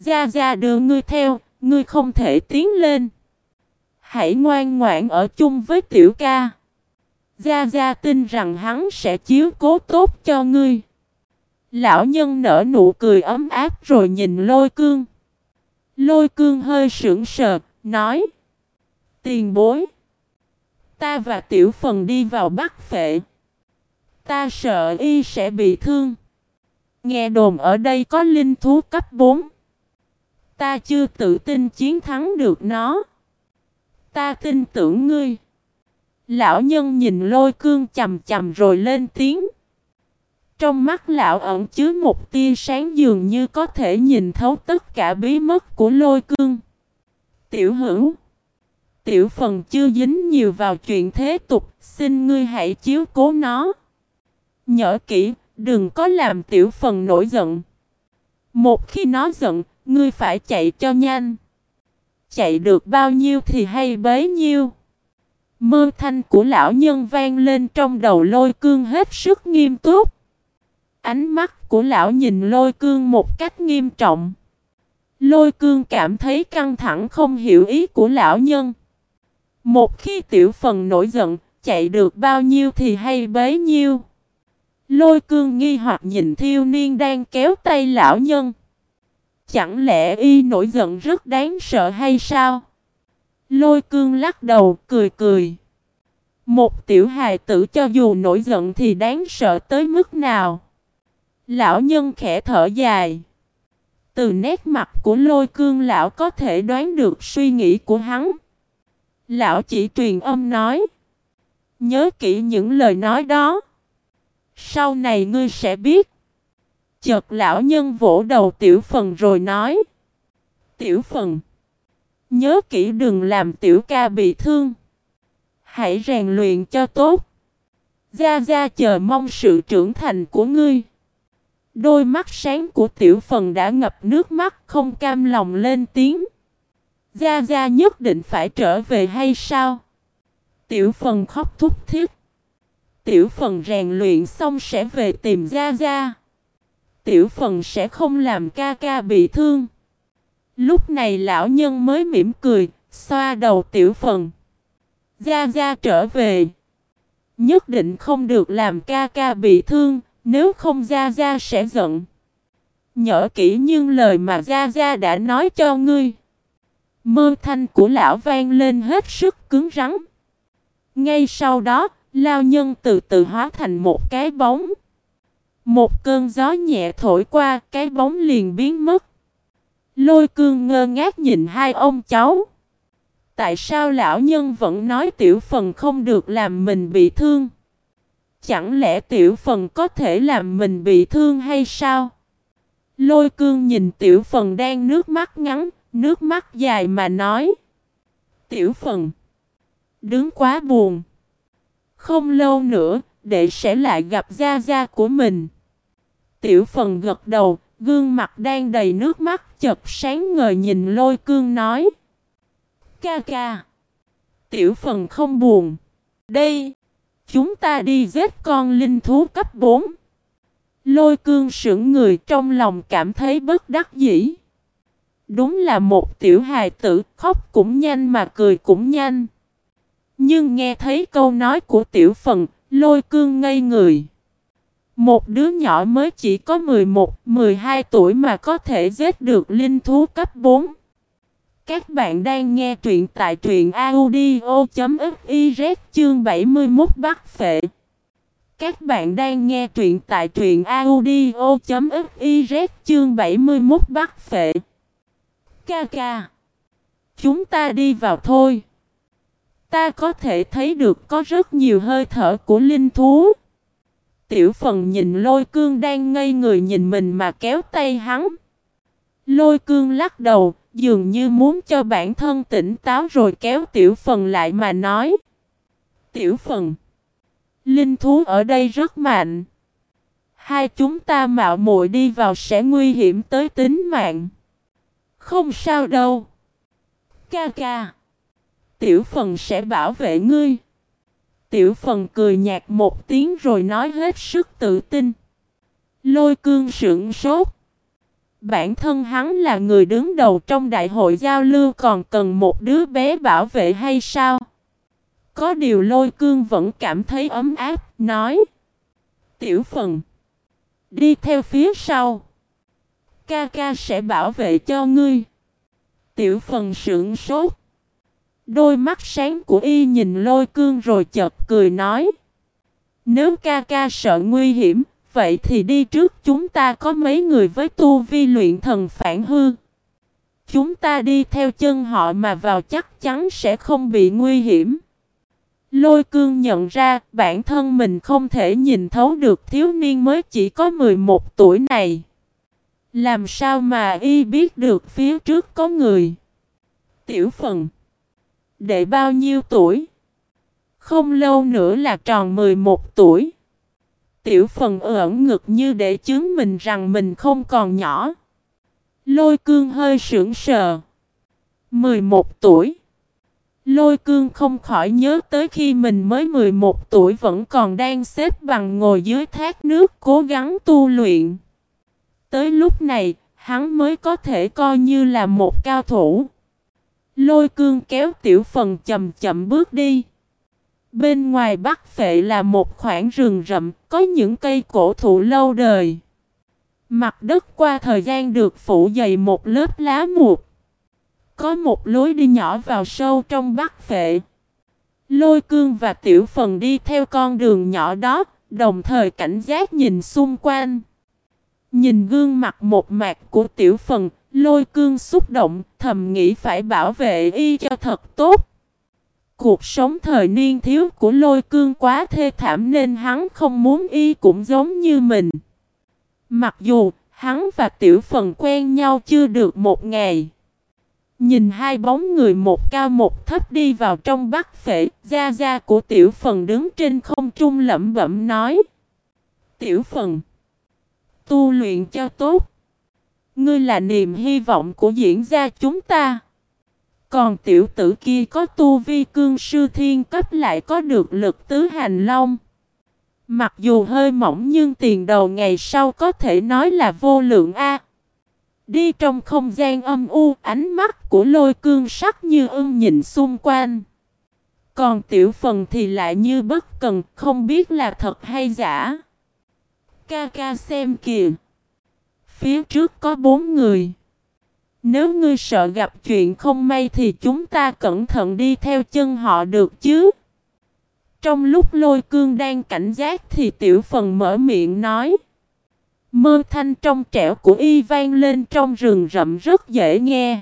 Gia Gia đưa ngươi theo, ngươi không thể tiến lên. Hãy ngoan ngoãn ở chung với tiểu ca. Gia Gia tin rằng hắn sẽ chiếu cố tốt cho ngươi. Lão nhân nở nụ cười ấm áp rồi nhìn lôi cương. Lôi cương hơi sững sờ, nói. Tiền bối. Ta và tiểu phần đi vào bắc phệ. Ta sợ y sẽ bị thương. Nghe đồn ở đây có linh thú cấp 4. Ta chưa tự tin chiến thắng được nó. Ta tin tưởng ngươi. Lão nhân nhìn lôi cương chầm chầm rồi lên tiếng. Trong mắt lão ẩn chứa một tia sáng dường như có thể nhìn thấu tất cả bí mật của lôi cương. Tiểu hữu. Tiểu phần chưa dính nhiều vào chuyện thế tục, xin ngươi hãy chiếu cố nó. Nhớ kỹ, đừng có làm tiểu phần nổi giận. Một khi nó giận, ngươi phải chạy cho nhanh. Chạy được bao nhiêu thì hay bấy nhiêu. Mơ thanh của lão nhân vang lên trong đầu lôi cương hết sức nghiêm túc. Ánh mắt của lão nhìn lôi cương một cách nghiêm trọng. Lôi cương cảm thấy căng thẳng không hiểu ý của lão nhân. Một khi tiểu phần nổi giận, chạy được bao nhiêu thì hay bấy nhiêu. Lôi cương nghi hoặc nhìn thiêu niên đang kéo tay lão nhân. Chẳng lẽ y nổi giận rất đáng sợ hay sao? Lôi cương lắc đầu, cười cười. Một tiểu hài tử cho dù nổi giận thì đáng sợ tới mức nào? Lão nhân khẽ thở dài. Từ nét mặt của lôi cương lão có thể đoán được suy nghĩ của hắn. Lão chỉ truyền âm nói. Nhớ kỹ những lời nói đó. Sau này ngươi sẽ biết. Chợt lão nhân vỗ đầu tiểu phần rồi nói. Tiểu phần. Nhớ kỹ đừng làm tiểu ca bị thương. Hãy rèn luyện cho tốt. Gia Gia chờ mong sự trưởng thành của ngươi. Đôi mắt sáng của tiểu phần đã ngập nước mắt không cam lòng lên tiếng. Gia Gia nhất định phải trở về hay sao? Tiểu phần khóc thúc thiết. Tiểu phần rèn luyện xong sẽ về tìm Gia Gia. Tiểu phần sẽ không làm ca ca bị thương. Lúc này lão nhân mới mỉm cười, xoa đầu tiểu phần. Gia Gia trở về. Nhất định không được làm ca ca bị thương, nếu không Gia Gia sẽ giận. Nhớ kỹ nhưng lời mà Gia Gia đã nói cho ngươi. Mơ thanh của lão vang lên hết sức cứng rắn. Ngay sau đó, lao nhân từ từ hóa thành một cái bóng. Một cơn gió nhẹ thổi qua, cái bóng liền biến mất. Lôi cương ngơ ngác nhìn hai ông cháu. Tại sao lão nhân vẫn nói tiểu phần không được làm mình bị thương? Chẳng lẽ tiểu phần có thể làm mình bị thương hay sao? Lôi cương nhìn tiểu phần đang nước mắt ngắn, nước mắt dài mà nói. Tiểu phần, đứng quá buồn. Không lâu nữa, đệ sẽ lại gặp gia gia của mình. Tiểu phần gật đầu, gương mặt đang đầy nước mắt chật sáng ngời nhìn lôi cương nói. Ca ca. Tiểu phần không buồn. Đây. Chúng ta đi giết con linh thú cấp 4. Lôi cương sững người trong lòng cảm thấy bất đắc dĩ. Đúng là một tiểu hài tử khóc cũng nhanh mà cười cũng nhanh. Nhưng nghe thấy câu nói của tiểu phần, lôi cương ngây người. Một đứa nhỏ mới chỉ có 11, 12 tuổi mà có thể giết được linh thú cấp 4. Các bạn đang nghe truyện tại truyện audio.fiz chương 71 Bắc Phệ. Các bạn đang nghe truyện tại truyện audio.fiz chương 71 Bắc Phệ. Ca ca. Chúng ta đi vào thôi. Ta có thể thấy được có rất nhiều hơi thở của linh thú. Tiểu phần nhìn lôi cương đang ngây người nhìn mình mà kéo tay hắn. Lôi cương lắc đầu, dường như muốn cho bản thân tỉnh táo rồi kéo tiểu phần lại mà nói. Tiểu phần, linh thú ở đây rất mạnh. Hai chúng ta mạo muội đi vào sẽ nguy hiểm tới tính mạng. Không sao đâu. Ca ca. Tiểu phần sẽ bảo vệ ngươi. Tiểu phần cười nhạt một tiếng rồi nói hết sức tự tin. Lôi cương sững sốt. Bản thân hắn là người đứng đầu trong đại hội giao lưu còn cần một đứa bé bảo vệ hay sao? Có điều lôi cương vẫn cảm thấy ấm áp, nói. Tiểu phần. Đi theo phía sau. Ca ca sẽ bảo vệ cho ngươi. Tiểu phần sững sốt. Đôi mắt sáng của y nhìn lôi cương rồi chợt cười nói. Nếu ca ca sợ nguy hiểm, vậy thì đi trước chúng ta có mấy người với tu vi luyện thần phản hư. Chúng ta đi theo chân họ mà vào chắc chắn sẽ không bị nguy hiểm. Lôi cương nhận ra bản thân mình không thể nhìn thấu được thiếu niên mới chỉ có 11 tuổi này. Làm sao mà y biết được phía trước có người? Tiểu phần. Đệ bao nhiêu tuổi? Không lâu nữa là tròn 11 tuổi. Tiểu phần ẩn ngực như để chứng minh rằng mình không còn nhỏ. Lôi cương hơi sững sờ. 11 tuổi. Lôi cương không khỏi nhớ tới khi mình mới 11 tuổi vẫn còn đang xếp bằng ngồi dưới thác nước cố gắng tu luyện. Tới lúc này, hắn mới có thể coi như là một cao thủ. Lôi cương kéo tiểu phần chậm chậm bước đi. Bên ngoài bắc phệ là một khoảng rừng rậm, có những cây cổ thụ lâu đời. Mặt đất qua thời gian được phủ dày một lớp lá mục. Có một lối đi nhỏ vào sâu trong bắc phệ. Lôi cương và tiểu phần đi theo con đường nhỏ đó, đồng thời cảnh giác nhìn xung quanh. Nhìn gương mặt một mạc của tiểu phần, lôi cương xúc động, thầm nghĩ phải bảo vệ y cho thật tốt. Cuộc sống thời niên thiếu của lôi cương quá thê thảm nên hắn không muốn y cũng giống như mình. Mặc dù hắn và tiểu phần quen nhau chưa được một ngày. Nhìn hai bóng người một cao một thấp đi vào trong bắc phệ, da da của tiểu phần đứng trên không trung lẩm bẩm nói. Tiểu phần, tu luyện cho tốt. Ngươi là niềm hy vọng của diễn gia chúng ta. Còn tiểu tử kia có tu vi cương sư thiên cấp lại có được lực tứ hành long. Mặc dù hơi mỏng nhưng tiền đầu ngày sau có thể nói là vô lượng A. Đi trong không gian âm u, ánh mắt của lôi cương sắc như ưng nhìn xung quanh. Còn tiểu phần thì lại như bất cần, không biết là thật hay giả. Ca ca xem kìa. Phía trước có bốn người. Nếu ngươi sợ gặp chuyện không may thì chúng ta cẩn thận đi theo chân họ được chứ. Trong lúc lôi cương đang cảnh giác thì tiểu phần mở miệng nói. Mơ thanh trong trẻo của y vang lên trong rừng rậm rất dễ nghe.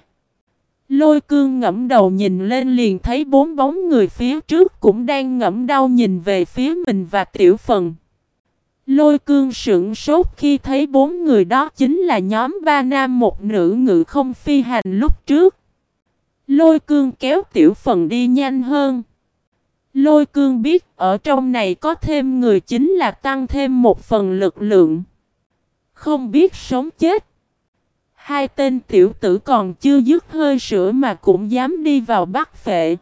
Lôi cương ngẫm đầu nhìn lên liền thấy bốn bóng người phía trước cũng đang ngẫm đau nhìn về phía mình và tiểu phần. Lôi cương sững sốt khi thấy bốn người đó chính là nhóm ba nam một nữ ngự không phi hành lúc trước. Lôi cương kéo tiểu phần đi nhanh hơn. Lôi cương biết ở trong này có thêm người chính là tăng thêm một phần lực lượng. Không biết sống chết. Hai tên tiểu tử còn chưa dứt hơi sữa mà cũng dám đi vào bắt phệ.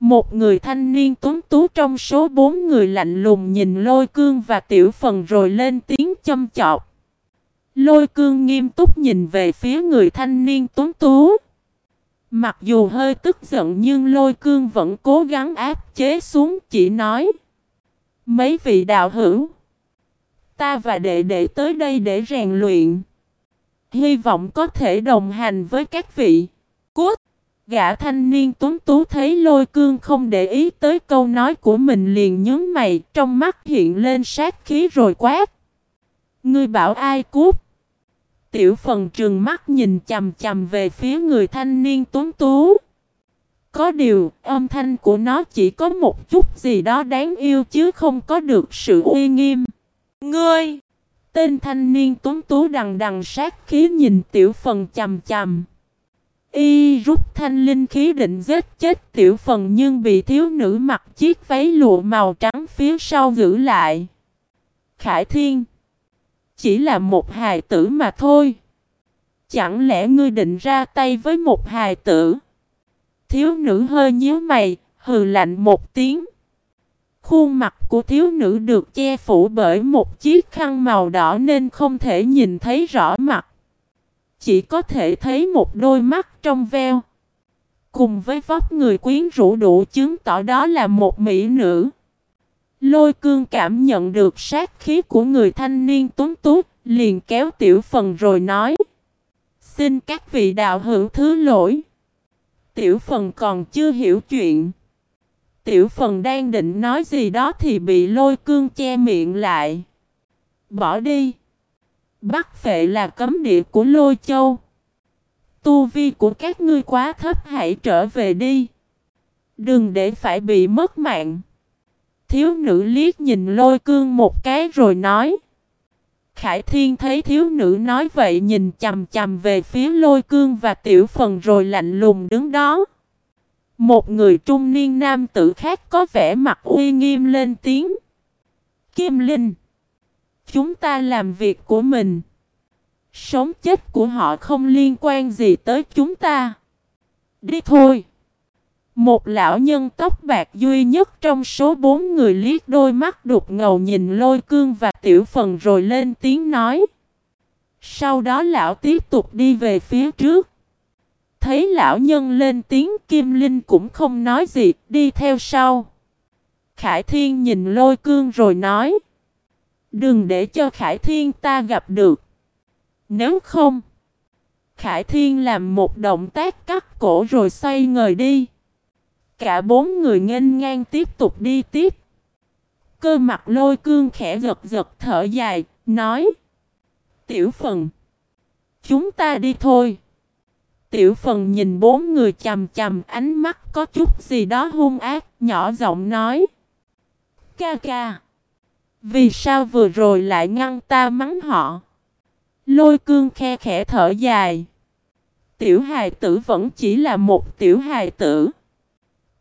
Một người thanh niên tuấn tú trong số bốn người lạnh lùng nhìn lôi cương và tiểu phần rồi lên tiếng châm chọc. Lôi cương nghiêm túc nhìn về phía người thanh niên tuấn tú. Mặc dù hơi tức giận nhưng lôi cương vẫn cố gắng áp chế xuống, chỉ nói. Mấy vị đạo hữu. Ta và đệ đệ tới đây để rèn luyện. Hy vọng có thể đồng hành với các vị. Gã thanh niên tuấn tú thấy lôi cương không để ý tới câu nói của mình liền nhướng mày trong mắt hiện lên sát khí rồi quát. Ngươi bảo ai cút? Tiểu phần trừng mắt nhìn chầm chầm về phía người thanh niên tuấn tú. Có điều, âm thanh của nó chỉ có một chút gì đó đáng yêu chứ không có được sự uy nghiêm. Ngươi! Tên thanh niên tuấn tú đằng đằng sát khí nhìn tiểu phần chầm chầm. Y rút thanh linh khí định giết chết tiểu phần nhưng bị thiếu nữ mặc chiếc váy lụa màu trắng phía sau giữ lại. Khải Thiên Chỉ là một hài tử mà thôi. Chẳng lẽ ngươi định ra tay với một hài tử? Thiếu nữ hơi nhíu mày, hừ lạnh một tiếng. Khuôn mặt của thiếu nữ được che phủ bởi một chiếc khăn màu đỏ nên không thể nhìn thấy rõ mặt. Chỉ có thể thấy một đôi mắt trong veo. Cùng với vóc người quyến rũ đủ chứng tỏ đó là một mỹ nữ. Lôi cương cảm nhận được sát khí của người thanh niên tuấn tú, liền kéo tiểu phần rồi nói. Xin các vị đạo hữu thứ lỗi. Tiểu phần còn chưa hiểu chuyện. Tiểu phần đang định nói gì đó thì bị lôi cương che miệng lại. Bỏ đi. Bắc phệ là cấm địa của lôi châu. Tu vi của các ngươi quá thấp, hãy trở về đi. Đừng để phải bị mất mạng. Thiếu nữ liếc nhìn lôi cương một cái rồi nói. Khải Thiên thấy thiếu nữ nói vậy nhìn chầm chầm về phía lôi cương và tiểu phần rồi lạnh lùng đứng đó. Một người trung niên nam tử khác có vẻ mặt uy nghiêm lên tiếng. Kim Linh. Chúng ta làm việc của mình. Sống chết của họ không liên quan gì tới chúng ta. Đi thôi. Một lão nhân tóc bạc duy nhất trong số bốn người liếc đôi mắt đục ngầu nhìn lôi cương và tiểu phần rồi lên tiếng nói. Sau đó lão tiếp tục đi về phía trước. Thấy lão nhân lên tiếng Kim Linh cũng không nói gì, đi theo sau. Khải Thiên nhìn lôi cương rồi nói. Đừng để cho Khải Thiên ta gặp được. Nếu không, Khải Thiên làm một động tác cắt cổ rồi xoay người đi. Cả bốn người nghênh ngang tiếp tục đi tiếp. Cơ mặt lôi cương khẽ giật giật thở dài, nói. Tiểu phần. Chúng ta đi thôi. Tiểu phần nhìn bốn người chầm chầm ánh mắt có chút gì đó hung ác, nhỏ giọng nói. Ca ca. Vì sao vừa rồi lại ngăn ta mắng họ? Lôi cương khe khẽ thở dài. Tiểu hài tử vẫn chỉ là một tiểu hài tử.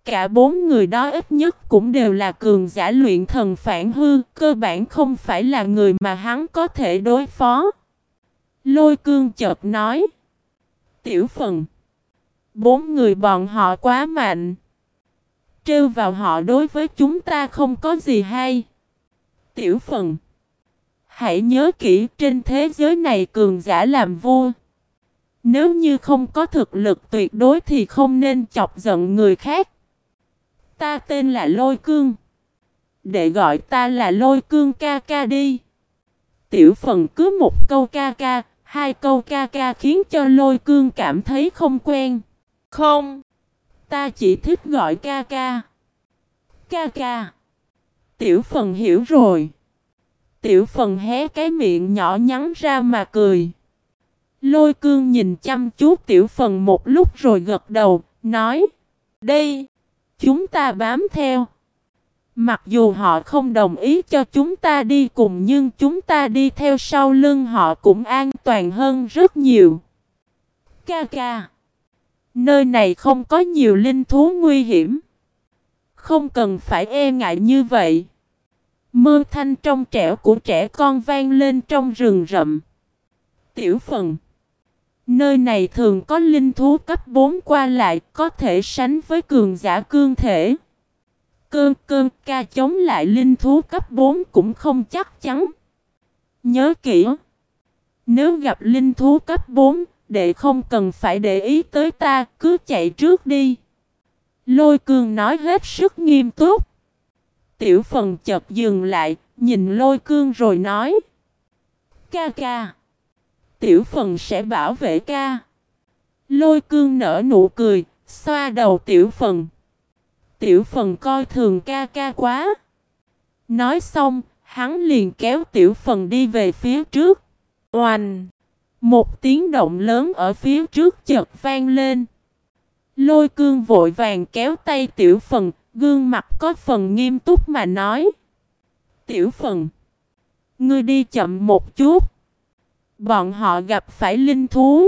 Cả bốn người đó ít nhất cũng đều là cường giả luyện thần phản hư, cơ bản không phải là người mà hắn có thể đối phó. Lôi cương chợt nói. Tiểu phần. Bốn người bọn họ quá mạnh. Trêu vào họ đối với chúng ta không có gì hay. Tiểu phần. Hãy nhớ kỹ trên thế giới này cường giả làm vua. Nếu như không có thực lực tuyệt đối thì không nên chọc giận người khác. Ta tên là Lôi Cương. Để gọi ta là Lôi Cương ca ca đi. Tiểu phần cứ một câu ca ca, Hai câu ca ca khiến cho lôi cương cảm thấy không quen. Không. Ta chỉ thích gọi ca ca. Ca ca. Tiểu phần hiểu rồi. Tiểu phần hé cái miệng nhỏ nhắn ra mà cười. Lôi cương nhìn chăm chú tiểu phần một lúc rồi gật đầu, nói. Đây, chúng ta bám theo. Mặc dù họ không đồng ý cho chúng ta đi cùng nhưng chúng ta đi theo sau lưng họ cũng an toàn hơn rất nhiều. Ca ca. Nơi này không có nhiều linh thú nguy hiểm. Không cần phải e ngại như vậy. Mơ thanh trong trẻo của trẻ con vang lên trong rừng rậm. Tiểu phần. Nơi này thường có linh thú cấp 4 qua lại có thể sánh với cường giả cương thể. Cơn cơn ca chống lại linh thú cấp 4 cũng không chắc chắn. Nhớ kỹ. Nếu gặp linh thú cấp 4, đệ không cần phải để ý tới ta, cứ chạy trước đi. Lôi cương nói hết sức nghiêm túc. Tiểu phần chợt dừng lại, nhìn lôi cương rồi nói. Ca ca. Tiểu phần sẽ bảo vệ ca. Lôi cương nở nụ cười, xoa đầu tiểu phần. Tiểu phần coi thường ca ca quá. Nói xong, hắn liền kéo tiểu phần đi về phía trước. Oanh! Một tiếng động lớn ở phía trước chợt vang lên. Lôi cương vội vàng kéo tay tiểu phần, gương mặt có phần nghiêm túc mà nói. Tiểu phần! Ngươi đi chậm một chút. Bọn họ gặp phải linh thú.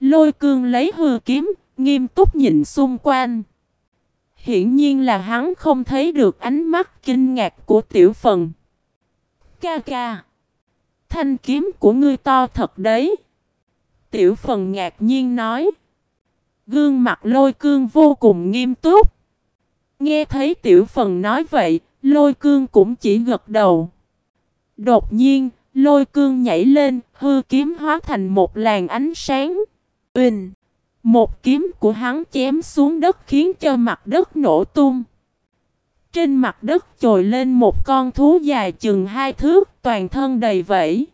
Lôi cương lấy hư kiếm, nghiêm túc nhìn xung quanh. Hiển nhiên là hắn không thấy được ánh mắt kinh ngạc của tiểu phần. Ca ca. Thanh kiếm của ngươi to thật đấy. Tiểu phần ngạc nhiên nói. Gương mặt lôi cương vô cùng nghiêm túc. Nghe thấy tiểu phần nói vậy, lôi cương cũng chỉ gật đầu. Đột nhiên, lôi cương nhảy lên, hư kiếm hóa thành một làn ánh sáng. Uỳnh! Một kiếm của hắn chém xuống đất khiến cho mặt đất nổ tung. Trên mặt đất trồi lên một con thú dài chừng hai thước, toàn thân đầy vẫy.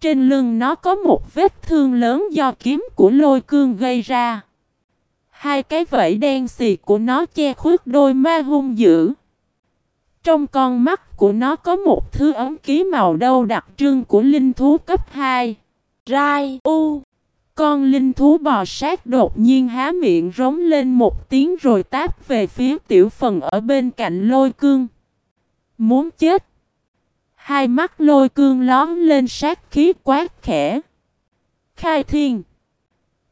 Trên lưng nó có một vết thương lớn do kiếm của lôi cương gây ra. Hai cái vẫy đen xì của nó che khuất đôi ma hung dữ. Trong con mắt của nó có một thứ ấm ký màu đâu đặc trưng của linh thú cấp 2. Rai U con linh thú bò sát đột nhiên há miệng rống lên một tiếng rồi táp về phía tiểu phần ở bên cạnh lôi cương. Muốn chết. Hai mắt lôi cương lón lên sát khí quát khẽ. Khai thiên.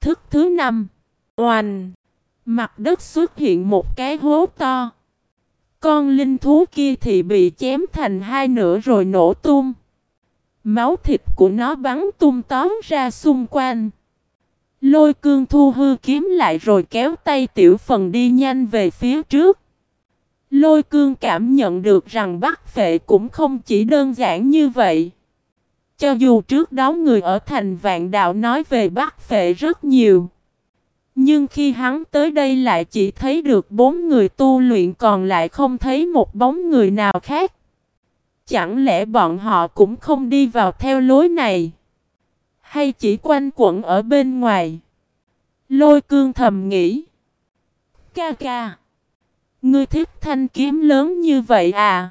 Thức thứ năm. Oanh. Mặt đất xuất hiện một cái hố to. Con linh thú kia thì bị chém thành hai nửa rồi nổ tung. Máu thịt của nó bắn tung tóm ra xung quanh. Lôi cương thu hư kiếm lại rồi kéo tay tiểu phần đi nhanh về phía trước. Lôi cương cảm nhận được rằng bắt phệ cũng không chỉ đơn giản như vậy. Cho dù trước đó người ở thành vạn đạo nói về bắt phệ rất nhiều. Nhưng khi hắn tới đây lại chỉ thấy được bốn người tu luyện còn lại không thấy một bóng người nào khác. Chẳng lẽ bọn họ cũng không đi vào theo lối này? Hay chỉ quanh quẩn ở bên ngoài? Lôi cương thầm nghĩ. Ca ca. Ngươi thích thanh kiếm lớn như vậy à?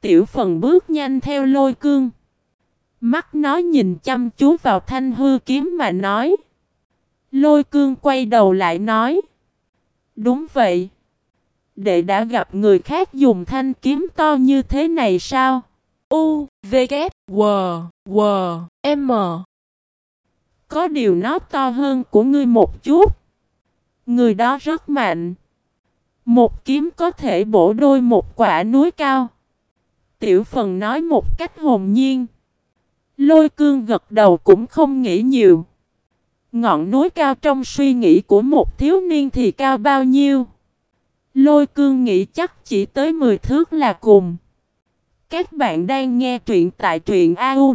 Tiểu phần bước nhanh theo lôi cương. Mắt nó nhìn chăm chú vào thanh hư kiếm mà nói. Lôi cương quay đầu lại nói. Đúng vậy. Đệ đã gặp người khác dùng thanh kiếm to như thế này sao? U, V, K, W, W, M. Có điều nó to hơn của ngươi một chút. Người đó rất mạnh. Một kiếm có thể bổ đôi một quả núi cao. Tiểu phần nói một cách hồn nhiên. Lôi cương gật đầu cũng không nghĩ nhiều. Ngọn núi cao trong suy nghĩ của một thiếu niên thì cao bao nhiêu? Lôi cương nghĩ chắc chỉ tới 10 thước là cùng. Các bạn đang nghe truyện tại truyện audio.fiz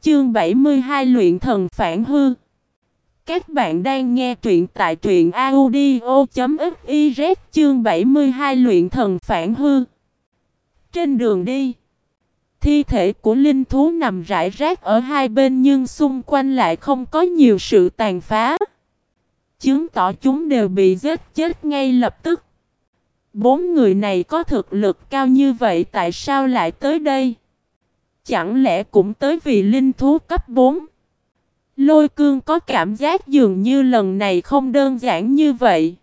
chương 72 luyện thần phản hư. Các bạn đang nghe truyện tại truyện audio.fiz chương 72 luyện thần phản hư. Trên đường đi, Thi thể của linh thú nằm rải rác ở hai bên nhưng xung quanh lại không có nhiều sự tàn phá. Chứng tỏ chúng đều bị giết chết ngay lập tức. Bốn người này có thực lực cao như vậy tại sao lại tới đây? Chẳng lẽ cũng tới vì linh thú cấp 4? Lôi cương có cảm giác dường như lần này không đơn giản như vậy.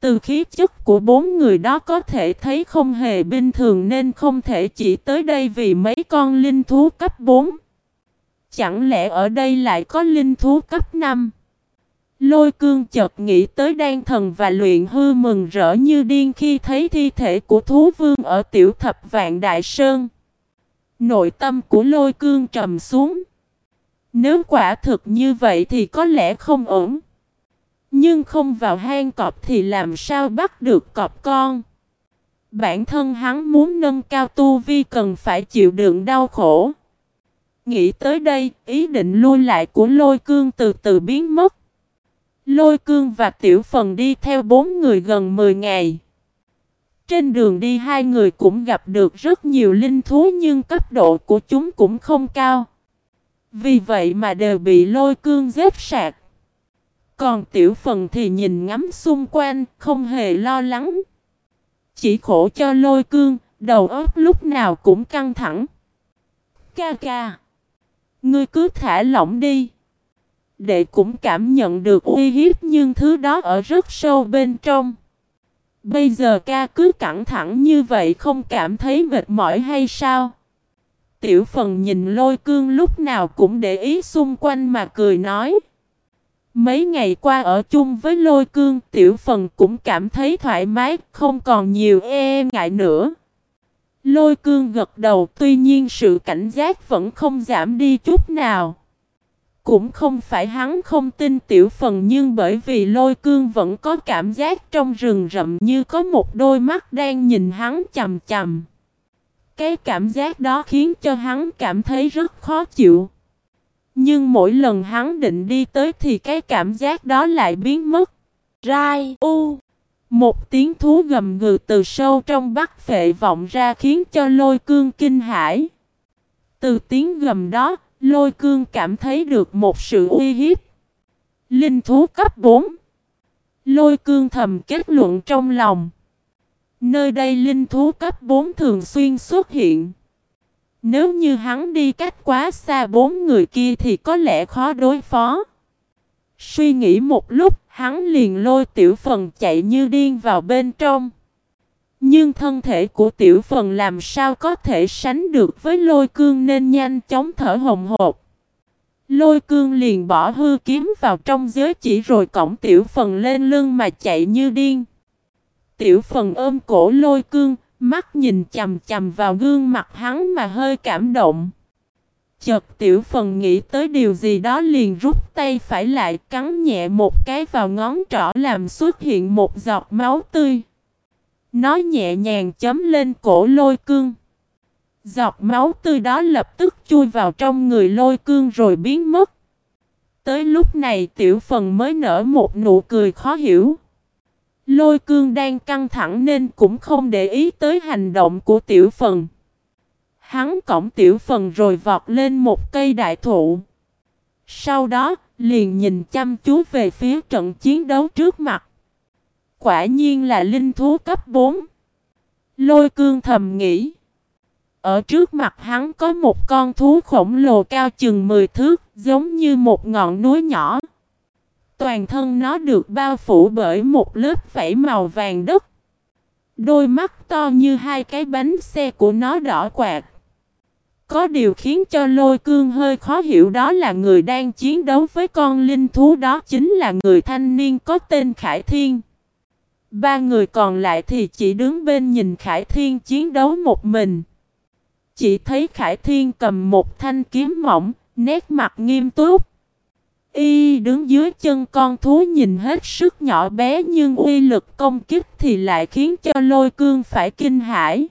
Từ khí chất của bốn người đó có thể thấy không hề bình thường nên không thể chỉ tới đây vì mấy con linh thú cấp 4. Chẳng lẽ ở đây lại có linh thú cấp 5? Lôi cương chợt nghĩ tới đan thần và luyện hư mừng rỡ như điên khi thấy thi thể của thú vương ở tiểu thập vạn đại sơn. Nội tâm của lôi cương trầm xuống. Nếu quả thực như vậy thì có lẽ không ổn. Nhưng không vào hang cọp thì làm sao bắt được cọp con. Bản thân hắn muốn nâng cao tu vi cần phải chịu đựng đau khổ. Nghĩ tới đây, ý định lui lại của lôi cương từ từ biến mất. Lôi cương và tiểu phần đi theo bốn người gần 10 ngày. Trên đường đi hai người cũng gặp được rất nhiều linh thú nhưng cấp độ của chúng cũng không cao. Vì vậy mà đều bị lôi cương giết sạc. Còn tiểu phần thì nhìn ngắm xung quanh, không hề lo lắng. Chỉ khổ cho lôi cương, đầu óc lúc nào cũng căng thẳng. Ca ca. Ngươi cứ thả lỏng đi. Đệ cũng cảm nhận được uy hiếp nhưng thứ đó ở rất sâu bên trong. Bây giờ ca cứ căng thẳng như vậy không cảm thấy mệt mỏi hay sao? Tiểu phần nhìn lôi cương lúc nào cũng để ý xung quanh mà cười nói. Mấy ngày qua ở chung với lôi cương, tiểu phần cũng cảm thấy thoải mái, không còn nhiều e ngại nữa. Lôi cương gật đầu tuy nhiên sự cảnh giác vẫn không giảm đi chút nào. Cũng không phải hắn không tin tiểu phần nhưng bởi vì lôi cương vẫn có cảm giác trong rừng rậm như có một đôi mắt đang nhìn hắn chầm chầm. Cái cảm giác đó khiến cho hắn cảm thấy rất khó chịu. Nhưng mỗi lần hắn định đi tới thì cái cảm giác đó lại biến mất. Rai u Một tiếng thú gầm gừ từ sâu trong bắc phệ vọng ra khiến cho lôi cương kinh hãi. Từ tiếng gầm đó, lôi cương cảm thấy được một sự uy hiếp. Linh thú cấp 4 Lôi cương thầm kết luận trong lòng. Nơi đây linh thú cấp 4 thường xuyên xuất hiện. Nếu như hắn đi cách quá xa bốn người kia thì có lẽ khó đối phó. Suy nghĩ một lúc, hắn liền lôi tiểu phần chạy như điên vào bên trong. Nhưng thân thể của tiểu phần làm sao có thể sánh được với lôi cương nên nhanh chóng thở hồng hộp. Lôi cương liền bỏ hư kiếm vào trong giới chỉ rồi cổng tiểu phần lên lưng mà chạy như điên. Tiểu phần ôm cổ lôi cương, mắt nhìn chầm chầm vào gương mặt hắn mà hơi cảm động. Chợt tiểu phần nghĩ tới điều gì đó liền rút tay phải lại cắn nhẹ một cái vào ngón trỏ làm xuất hiện một giọt máu tươi. Nó nhẹ nhàng chấm lên cổ lôi cương. Giọt máu tươi đó lập tức chui vào trong người lôi cương rồi biến mất. Tới lúc này tiểu phần mới nở một nụ cười khó hiểu. Lôi cương đang căng thẳng nên cũng không để ý tới hành động của tiểu phần. Hắn cổng tiểu phần rồi vọt lên một cây đại thụ. Sau đó, liền nhìn chăm chú về phía trận chiến đấu trước mặt. Quả nhiên là linh thú cấp 4. Lôi cương thầm nghĩ. Ở trước mặt hắn có một con thú khổng lồ cao chừng 10 thước, giống như một ngọn núi nhỏ. Toàn thân nó được bao phủ bởi một lớp vảy màu vàng đất. Đôi mắt to như hai cái bánh xe của nó đỏ quạt. Có điều khiến cho lôi cương hơi khó hiểu đó là người đang chiến đấu với con linh thú đó chính là người thanh niên có tên Khải Thiên. Ba người còn lại thì chỉ đứng bên nhìn Khải Thiên chiến đấu một mình. Chỉ thấy Khải Thiên cầm một thanh kiếm mỏng, nét mặt nghiêm túc. Y đứng dưới chân con thú nhìn hết sức nhỏ bé nhưng uy lực công kích thì lại khiến cho lôi cương phải kinh hãi.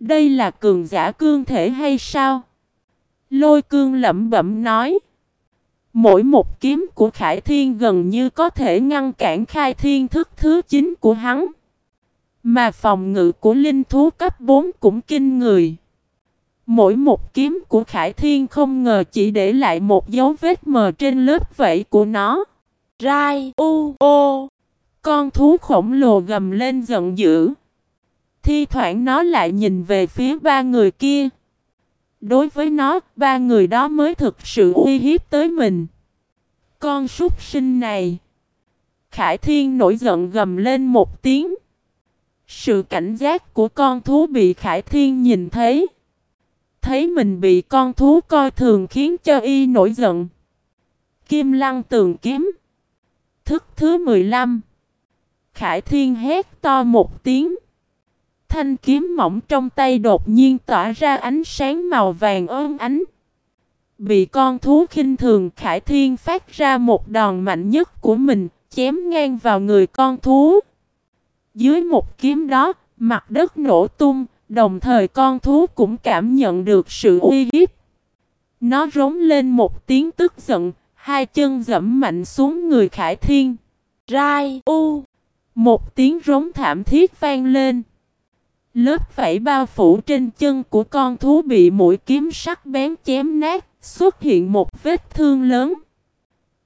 Đây là cường giả cương thể hay sao? Lôi cương lẩm bẩm nói. Mỗi một kiếm của Khải Thiên gần như có thể ngăn cản khai thiên thức thứ 9 của hắn. Mà phòng ngự của linh thú cấp 4 cũng kinh người. Mỗi một kiếm của Khải Thiên không ngờ chỉ để lại một dấu vết mờ trên lớp vẫy của nó. Rai u ô Con thú khổng lồ gầm lên giận dữ. Thi thoảng nó lại nhìn về phía ba người kia. Đối với nó, ba người đó mới thực sự uy hiếp tới mình. Con súc sinh này. Khải Thiên nổi giận gầm lên một tiếng. Sự cảnh giác của con thú bị Khải Thiên nhìn thấy. Thấy mình bị con thú coi thường khiến cho y nổi giận. Kim lăng tường kiếm. Thức thứ 15. Khải Thiên hét to một tiếng. Thanh kiếm mỏng trong tay đột nhiên tỏa ra ánh sáng màu vàng ơn ánh. Bị con thú khinh thường Khải Thiên phát ra một đòn mạnh nhất của mình, chém ngang vào người con thú. Dưới một kiếm đó, mặt đất nổ tung, đồng thời con thú cũng cảm nhận được sự uy hiếp. Nó rống lên một tiếng tức giận, hai chân dẫm mạnh xuống người Khải Thiên. Rai u Một tiếng rống thảm thiết vang lên. Lớp vảy bao phủ trên chân của con thú bị mũi kiếm sắc bén chém nát, xuất hiện một vết thương lớn.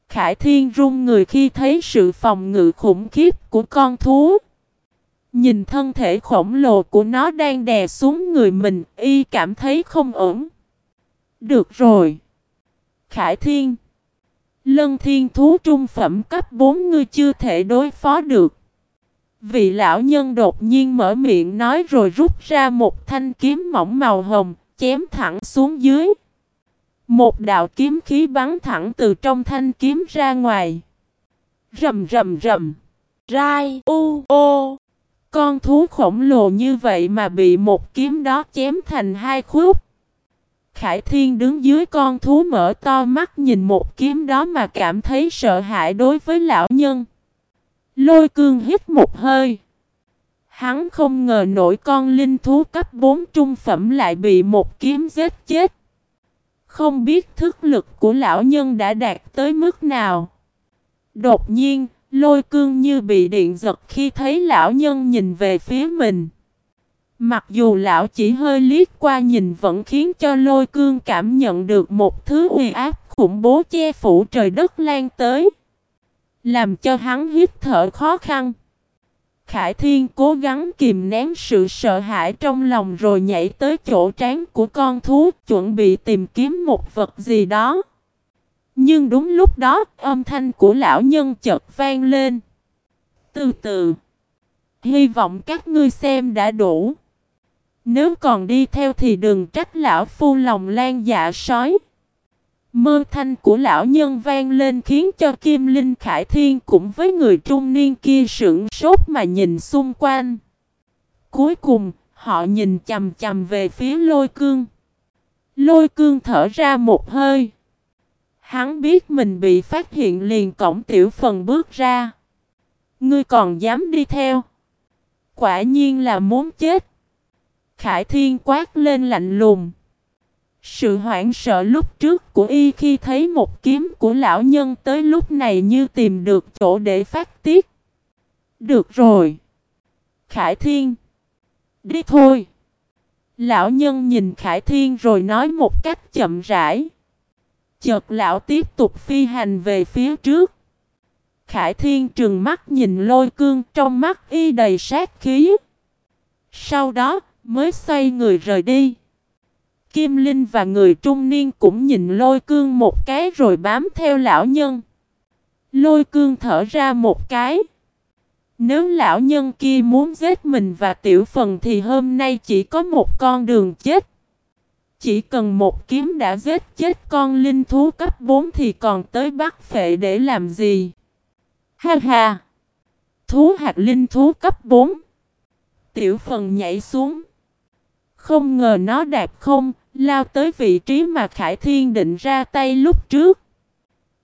Khải Thiên run người khi thấy sự phòng ngự khủng khiếp của con thú. Nhìn thân thể khổng lồ của nó đang đè xuống người mình, y cảm thấy không ổn. Được rồi. Khải Thiên. Lân thiên thú trung phẩm cấp 4 ngươi chưa thể đối phó được. Vị lão nhân đột nhiên mở miệng nói rồi rút ra một thanh kiếm mỏng màu hồng, chém thẳng xuống dưới. Một đạo kiếm khí bắn thẳng từ trong thanh kiếm ra ngoài. Rầm rầm rầm. Rai u ô. Con thú khổng lồ như vậy mà bị một kiếm đó chém thành hai khúc. Khải Thiên đứng dưới con thú mở to mắt nhìn một kiếm đó mà cảm thấy sợ hãi đối với lão nhân. Lôi cương hít một hơi. Hắn không ngờ nổi con linh thú cấp 4 trung phẩm lại bị một kiếm giết chết. Không biết thức lực của lão nhân đã đạt tới mức nào. Đột nhiên, lôi cương như bị điện giật khi thấy lão nhân nhìn về phía mình. Mặc dù lão chỉ hơi liếc qua nhìn vẫn khiến cho lôi cương cảm nhận được một thứ uy áp khủng bố che phủ trời đất lan tới. Làm cho hắn hít thở khó khăn. Khải Thiên cố gắng kìm nén sự sợ hãi trong lòng rồi nhảy tới chỗ trán của con thú, chuẩn bị tìm kiếm một vật gì đó. Nhưng đúng lúc đó âm thanh của lão nhân chợt vang lên. Từ từ. Hy vọng các ngươi xem đã đủ. Nếu còn đi theo thì đừng trách lão phu lòng lan dạ sói. Mơ thanh của lão nhân vang lên khiến cho Kim Linh Khải Thiên cũng với người trung niên kia sững sốt mà nhìn xung quanh. Cuối cùng, họ nhìn chầm chầm về phía lôi cương. Lôi cương thở ra một hơi. Hắn biết mình bị phát hiện liền cổng tiểu phần bước ra. Ngươi còn dám đi theo. Quả nhiên là muốn chết. Khải Thiên quát lên lạnh lùng. Sự hoảng sợ lúc trước của y khi thấy một kiếm của lão nhân tới lúc này như tìm được chỗ để phát tiết. Được rồi. Khải Thiên. Đi thôi. Lão nhân nhìn Khải Thiên rồi nói một cách chậm rãi. Chợt lão tiếp tục phi hành về phía trước. Khải Thiên trừng mắt nhìn lôi cương, trong mắt y đầy sát khí. Sau đó, mới xoay người rời đi. Kim Linh và người trung niên cũng nhìn lôi cương một cái rồi bám theo lão nhân. Lôi cương thở ra một cái. Nếu lão nhân kia muốn giết mình và tiểu phần thì hôm nay chỉ có một con đường chết. Chỉ cần một kiếm đã giết chết con linh thú cấp 4 thì còn tới bắt phệ để làm gì? Ha ha! Thú hạt linh thú cấp 4 Tiểu phần nhảy xuống. Không ngờ nó đạp không, Lao tới vị trí mà Khải Thiên định ra tay lúc trước.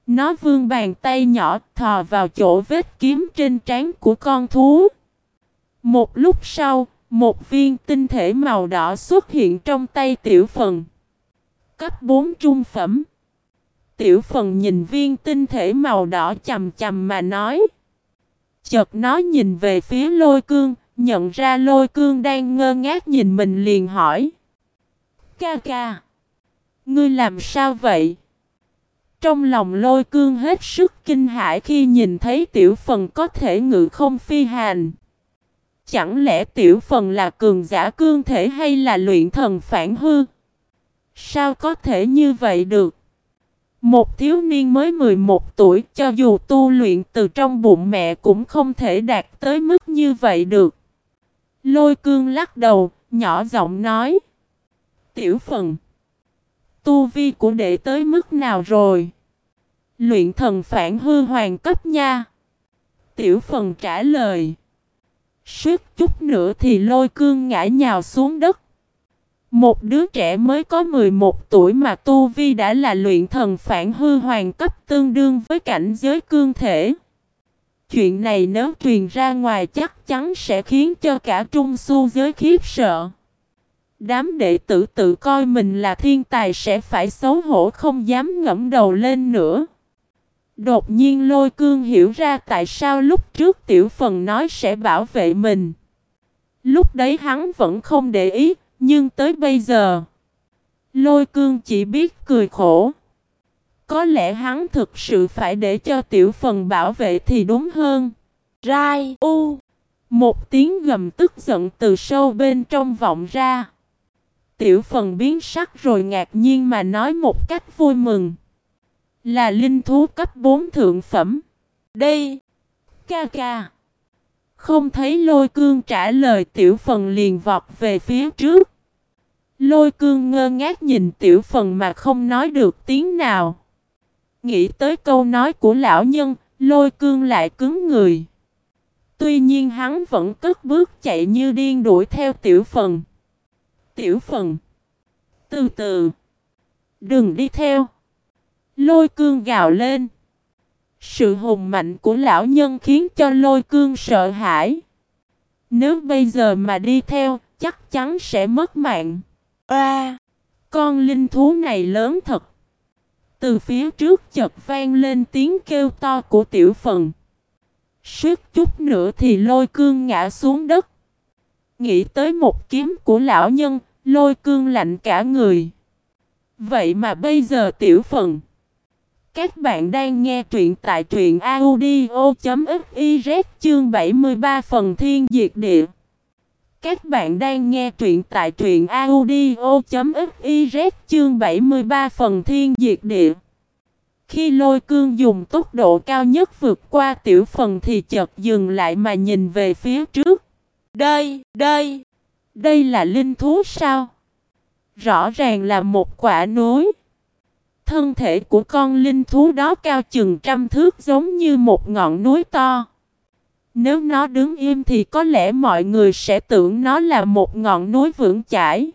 Nó vươn bàn tay nhỏ thò vào chỗ vết kiếm trên trán của con thú. Một lúc sau, một viên tinh thể màu đỏ xuất hiện trong tay tiểu phần. Cấp 4 trung phẩm. Tiểu phần nhìn viên tinh thể màu đỏ chầm chầm mà nói. Chợt nó nhìn về phía lôi cương, nhận ra lôi cương đang ngơ ngác nhìn mình liền hỏi. Ca ca. Ngươi làm sao vậy? Trong lòng lôi cương hết sức kinh hãi khi nhìn thấy tiểu phần có thể ngự không phi hành. Chẳng lẽ tiểu phần là cường giả cương thể hay là luyện thần phản hư? Sao có thể như vậy được? Một thiếu niên mới 11 tuổi cho dù tu luyện từ trong bụng mẹ cũng không thể đạt tới mức như vậy được. Lôi cương lắc đầu, nhỏ giọng nói. Tiểu phần. Tu vi của đệ tới mức nào rồi? Luyện thần phản hư hoàng cấp nha. Tiểu phần trả lời. Suốt chút nữa thì lôi cương ngã nhào xuống đất. Một đứa trẻ mới có 11 tuổi mà Tu Vi đã là luyện thần phản hư hoàng cấp tương đương với cảnh giới cương thể. Chuyện này nếu truyền ra ngoài chắc chắn sẽ khiến cho cả trung su giới khiếp sợ. Đám đệ tử tự coi mình là thiên tài sẽ phải xấu hổ không dám ngẫm đầu lên nữa. Đột nhiên lôi cương hiểu ra tại sao lúc trước tiểu phần nói sẽ bảo vệ mình. Lúc đấy hắn vẫn không để ý, nhưng tới bây giờ, lôi cương chỉ biết cười khổ. Có lẽ hắn thực sự phải để cho tiểu phần bảo vệ thì đúng hơn. Rai U Một tiếng gầm tức giận từ sâu bên trong vọng ra. Tiểu phần biến sắc rồi ngạc nhiên mà nói một cách vui mừng. Là linh thú cấp 4 thượng phẩm. Đây. Ca ca. Không thấy lôi cương trả lời tiểu phần liền vọt về phía trước. Lôi cương ngơ ngác nhìn tiểu phần mà không nói được tiếng nào. Nghĩ tới câu nói của lão nhân, lôi cương lại cứng người. Tuy nhiên hắn vẫn cất bước chạy như điên đuổi theo tiểu phần. Tiểu phần. Từ từ. Đừng đi theo. Lôi cương gào lên. Sự hùng mạnh của lão nhân khiến cho lôi cương sợ hãi. Nếu bây giờ mà đi theo, chắc chắn sẽ mất mạng. Oa! con linh thú này lớn thật. Từ phía trước chợt vang lên tiếng kêu to của tiểu phần. Suốt chút nữa thì lôi cương ngã xuống đất. Nghĩ tới một kiếm của lão nhân, lôi cương lạnh cả người. Vậy mà bây giờ tiểu phần. Các bạn đang nghe truyện tại truyện audio.fiz chương 73 phần thiên diệt địa. Các bạn đang nghe truyện tại truyện audio.fiz chương 73 phần thiên diệt địa. Khi lôi cương dùng tốc độ cao nhất vượt qua tiểu phần thì chợt dừng lại mà nhìn về phía trước. Đây, đây, đây là linh thú sao? Rõ ràng là một quả núi. Thân thể của con linh thú đó cao chừng trăm thước giống như một ngọn núi to. Nếu nó đứng im thì có lẽ mọi người sẽ tưởng nó là một ngọn núi vững chãi.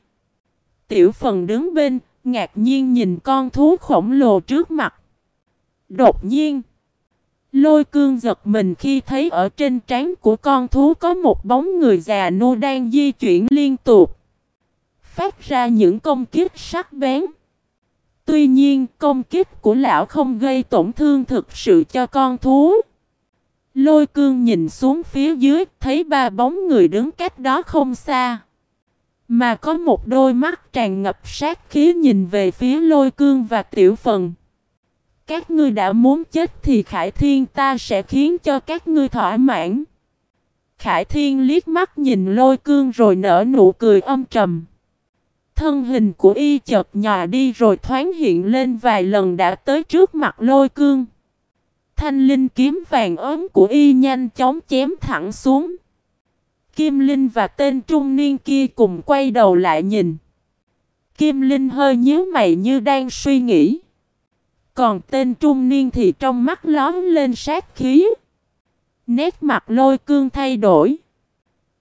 Tiểu phần đứng bên, ngạc nhiên nhìn con thú khổng lồ trước mặt. Đột nhiên, lôi cương giật mình khi thấy ở trên trán của con thú có một bóng người già nô đang di chuyển liên tục. Phát ra những công kích sắc bén. Tuy nhiên, công kích của lão không gây tổn thương thực sự cho con thú. Lôi cương nhìn xuống phía dưới, thấy ba bóng người đứng cách đó không xa. Mà có một đôi mắt tràn ngập sát khí nhìn về phía lôi cương và tiểu phần. Các ngươi đã muốn chết thì Khải Thiên ta sẽ khiến cho các ngươi thỏa mãn. Khải Thiên liếc mắt nhìn lôi cương rồi nở nụ cười âm trầm. Thân hình của y chợt nhòa đi rồi thoáng hiện lên vài lần đã tới trước mặt lôi cương. Thanh linh kiếm vàng ốm của y nhanh chóng chém thẳng xuống. Kim Linh và tên trung niên kia cùng quay đầu lại nhìn. Kim Linh hơi nhíu mày như đang suy nghĩ. Còn tên trung niên thì trong mắt lóm lên sát khí. Nét mặt lôi cương thay đổi.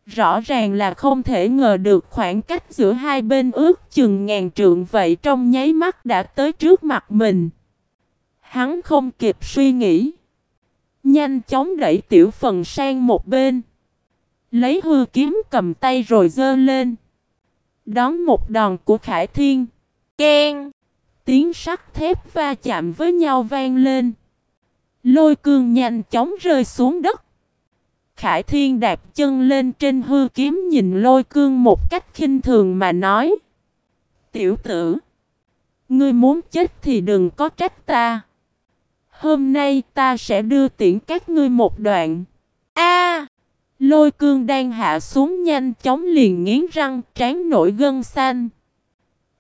Rõ ràng là không thể ngờ được khoảng cách giữa hai bên ước chừng ngàn trượng, vậy trong nháy mắt đã tới trước mặt mình. Hắn không kịp suy nghĩ. Nhanh chóng đẩy tiểu phần sang một bên. Lấy hư kiếm cầm tay rồi dơ lên. Đón một đòn của Khải Thiên. Ken. Tiếng sắt thép va chạm với nhau vang lên. Lôi cương nhanh chóng rơi xuống đất. Khải Thiên đạp chân lên trên hư kiếm nhìn lôi cương một cách khinh thường mà nói. Tiểu tử, ngươi muốn chết thì đừng có trách ta. Hôm nay ta sẽ đưa tiễn các ngươi một đoạn. A! lôi cương đang hạ xuống nhanh chóng liền nghiến răng trán nổi gân xanh.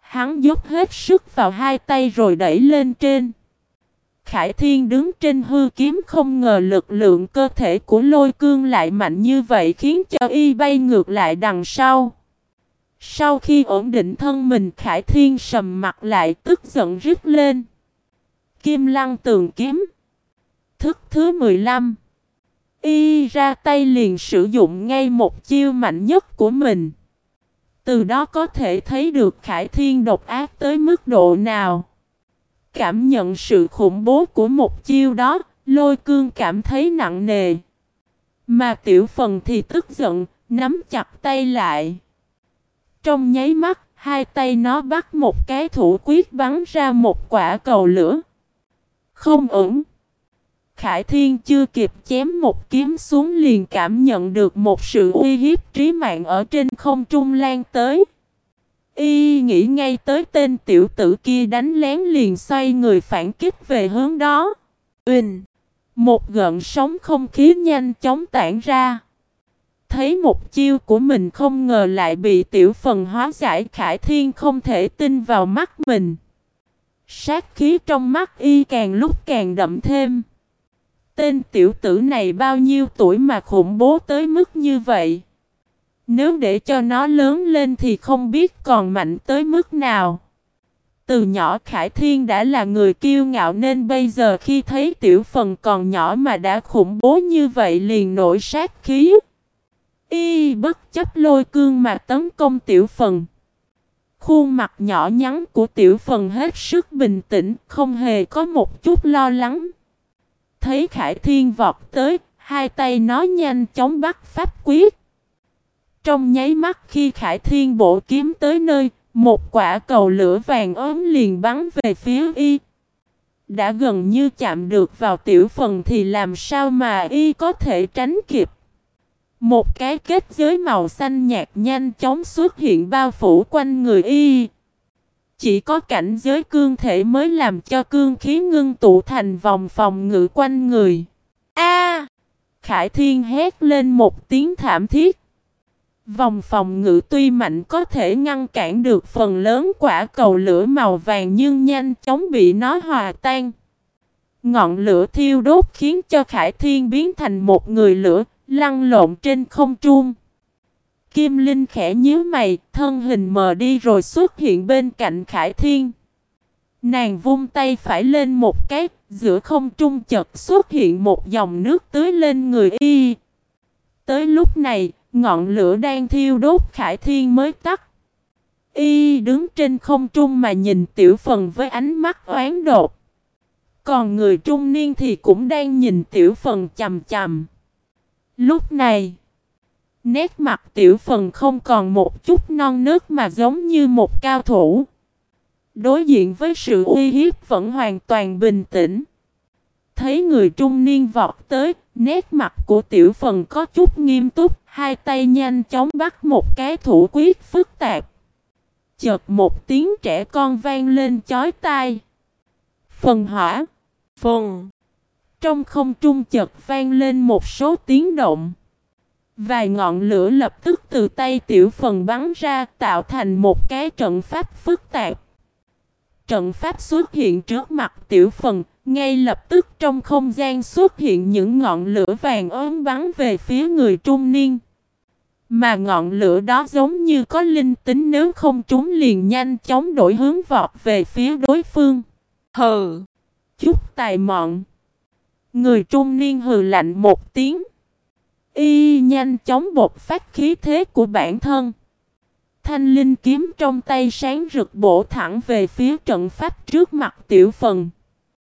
Hắn dốc hết sức vào hai tay rồi đẩy lên trên. Khải Thiên đứng trên hư kiếm không ngờ lực lượng cơ thể của lôi cương lại mạnh như vậy khiến cho y bay ngược lại đằng sau. Sau khi ổn định thân mình, Khải Thiên sầm mặt lại, tức giận rít lên. Kim lăng tường kiếm. Thức thứ 15. Y ra tay liền sử dụng ngay một chiêu mạnh nhất của mình. Từ đó có thể thấy được Khải Thiên độc ác tới mức độ nào. Cảm nhận sự khủng bố của một chiêu đó, lôi cương cảm thấy nặng nề. Mà tiểu phần thì tức giận, nắm chặt tay lại. Trong nháy mắt, hai tay nó bắt một cái thủ quyết bắn ra một quả cầu lửa. Không ẩn. Khải Thiên chưa kịp chém một kiếm xuống liền cảm nhận được một sự uy hiếp trí mạng ở trên không trung lan tới. Y nghĩ ngay tới tên tiểu tử kia đánh lén liền xoay người phản kích về hướng đó. Uỳnh! Một gợn sóng không khí nhanh chóng tản ra. Thấy một chiêu của mình không ngờ lại bị tiểu phần hóa giải, Khải Thiên không thể tin vào mắt mình. Sát khí trong mắt y càng lúc càng đậm thêm. Tên tiểu tử này bao nhiêu tuổi mà khủng bố tới mức như vậy? Nếu để cho nó lớn lên thì không biết còn mạnh tới mức nào. Từ nhỏ Khải Thiên đã là người kiêu ngạo nên bây giờ khi thấy tiểu phần còn nhỏ mà đã khủng bố như vậy liền nổi sát khí. Y bất chấp lôi cương mà tấn công tiểu phần. Khuôn mặt nhỏ nhắn của tiểu phần hết sức bình tĩnh, không hề có một chút lo lắng. Thấy Khải Thiên vọt tới, hai tay nó nhanh chóng bắt pháp quyết. Trong nháy mắt khi Khải Thiên bổ kiếm tới nơi, một quả cầu lửa vàng ốm liền bắn về phía y. Đã gần như chạm được vào tiểu phần thì làm sao mà y có thể tránh kịp. Một cái kết giới màu xanh nhạt nhanh chóng xuất hiện bao phủ quanh người y. Chỉ có cảnh giới cương thể mới làm cho cương khí ngưng tụ thành vòng phòng ngự quanh người. A! Khải Thiên hét lên một tiếng thảm thiết. Vòng phòng ngự tuy mạnh có thể ngăn cản được phần lớn quả cầu lửa màu vàng nhưng nhanh chóng bị nó hòa tan. Ngọn lửa thiêu đốt khiến cho Khải Thiên biến thành một người lửa, lăn lộn trên không trung. Kim Linh khẽ nhíu mày, thân hình mờ đi rồi xuất hiện bên cạnh Khải Thiên. Nàng vung tay phải lên một cái, giữa không trung chợt xuất hiện một dòng nước tưới lên người y. Tới lúc này, ngọn lửa đang thiêu đốt Khải Thiên mới tắt. Y đứng trên không trung mà nhìn tiểu phần với ánh mắt oán đột. Còn người trung niên thì cũng đang nhìn tiểu phần chầm chầm. Lúc này, nét mặt tiểu phần không còn một chút non nước mà giống như một cao thủ. Đối diện với sự uy hiếp vẫn hoàn toàn bình tĩnh. Thấy người trung niên vọt tới, nét mặt của tiểu phần có chút nghiêm túc, hai tay nhanh chóng bắt một cái thủ quyết phức tạp. Chợt một tiếng trẻ con vang lên chói tai. Phần hỏa. Phần. Trong không trung chợt vang lên một số tiếng động. Vài ngọn lửa lập tức từ tay tiểu phần bắn ra tạo thành một cái trận pháp phức tạp. Trận pháp xuất hiện trước mặt tiểu phần, ngay lập tức trong không gian xuất hiện những ngọn lửa vàng ốm bắn về phía người trung niên. Mà ngọn lửa đó giống như có linh tính nếu không trúng liền nhanh chóng đổi hướng vọt về phía đối phương. Hừ! Chút tài mọn! Người trung niên hừ lạnh một tiếng. Y nhanh chóng bột phát khí thế của bản thân. Thanh linh kiếm trong tay sáng rực bổ thẳng về phía trận pháp trước mặt tiểu phần.